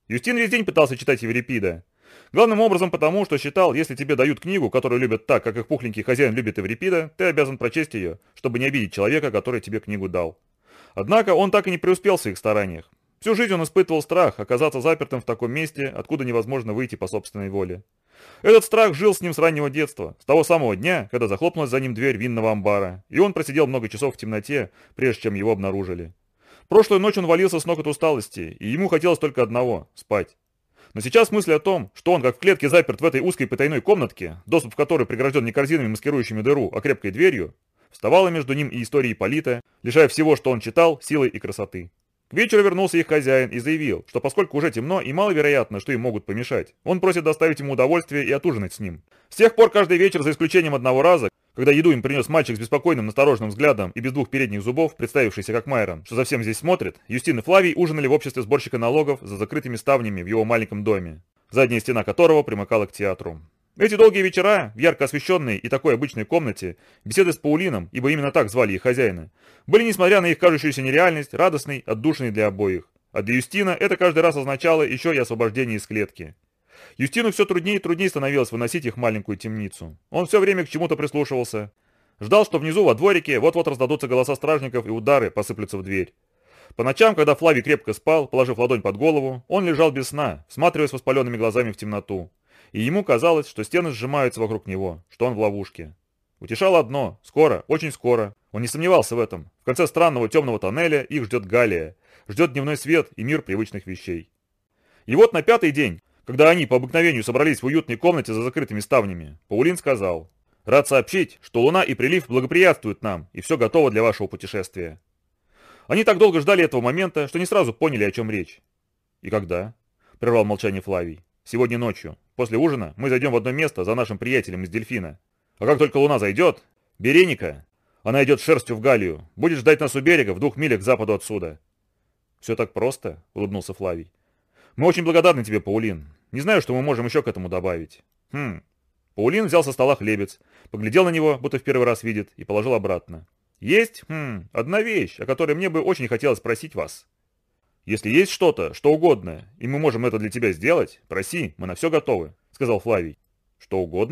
Юстин весь день пытался читать Еврипида, Главным образом потому, что считал, если тебе дают книгу, которую любят так, как их пухленький хозяин любит Эврипида, ты обязан прочесть ее, чтобы не обидеть человека, который тебе книгу дал. Однако он так и не преуспел в своих стараниях. Всю жизнь он испытывал страх оказаться запертым в таком месте, откуда невозможно выйти по собственной воле. Этот страх жил с ним с раннего детства, с того самого дня, когда захлопнулась за ним дверь винного амбара, и он просидел много часов в темноте, прежде чем его обнаружили. Прошлую ночь он валился с ног от усталости, и ему хотелось только одного – спать. Но сейчас мысль о том, что он как в клетке заперт в этой узкой потайной комнатке, доступ в которой прегражден не корзинами, маскирующими дыру, а крепкой дверью, вставала между ним и историей Полита, лишая всего, что он читал, силы и красоты. К вечеру вернулся их хозяин и заявил, что поскольку уже темно и маловероятно, что им могут помешать, он просит доставить ему удовольствие и отужинать с ним. С тех пор каждый вечер, за исключением одного раза, когда еду им принес мальчик с беспокойным, настороженным взглядом и без двух передних зубов, представившийся как Майрон, что за всем здесь смотрит, Юстин и Флавий ужинали в обществе сборщика налогов за закрытыми ставнями в его маленьком доме, задняя стена которого примыкала к театру. Эти долгие вечера, в ярко освещенной и такой обычной комнате, беседы с Паулином, ибо именно так звали их хозяина, были, несмотря на их кажущуюся нереальность, радостной, отдушиной для обоих. А для Юстина это каждый раз означало еще и освобождение из клетки. Юстину все труднее и труднее становилось выносить их маленькую темницу. Он все время к чему-то прислушивался. Ждал, что внизу во дворике вот-вот раздадутся голоса стражников и удары посыплются в дверь. По ночам, когда Флавий крепко спал, положив ладонь под голову, он лежал без сна, всматриваясь воспаленными глазами в темноту и ему казалось, что стены сжимаются вокруг него, что он в ловушке. Утешало одно – скоро, очень скоро. Он не сомневался в этом. В конце странного темного тоннеля их ждет Галия, ждет дневной свет и мир привычных вещей. И вот на пятый день, когда они по обыкновению собрались в уютной комнате за закрытыми ставнями, Паулин сказал, «Рад сообщить, что Луна и прилив благоприятствуют нам, и все готово для вашего путешествия». Они так долго ждали этого момента, что не сразу поняли, о чем речь. «И когда?» – прервал молчание Флавий. «Сегодня ночью. После ужина мы зайдем в одно место за нашим приятелем из Дельфина. А как только луна зайдет, Береника, она идет шерстью в Галию, будет ждать нас у берега в двух милях к западу отсюда. Все так просто, улыбнулся Флавий. Мы очень благодарны тебе, Паулин. Не знаю, что мы можем еще к этому добавить. Хм. Паулин взял со стола хлебец, поглядел на него, будто в первый раз видит, и положил обратно. Есть, хм, одна вещь, о которой мне бы очень хотелось спросить вас. «Если есть что-то, что угодно, и мы можем это для тебя сделать, проси, мы на все готовы», — сказал Флавий. «Что угодно?»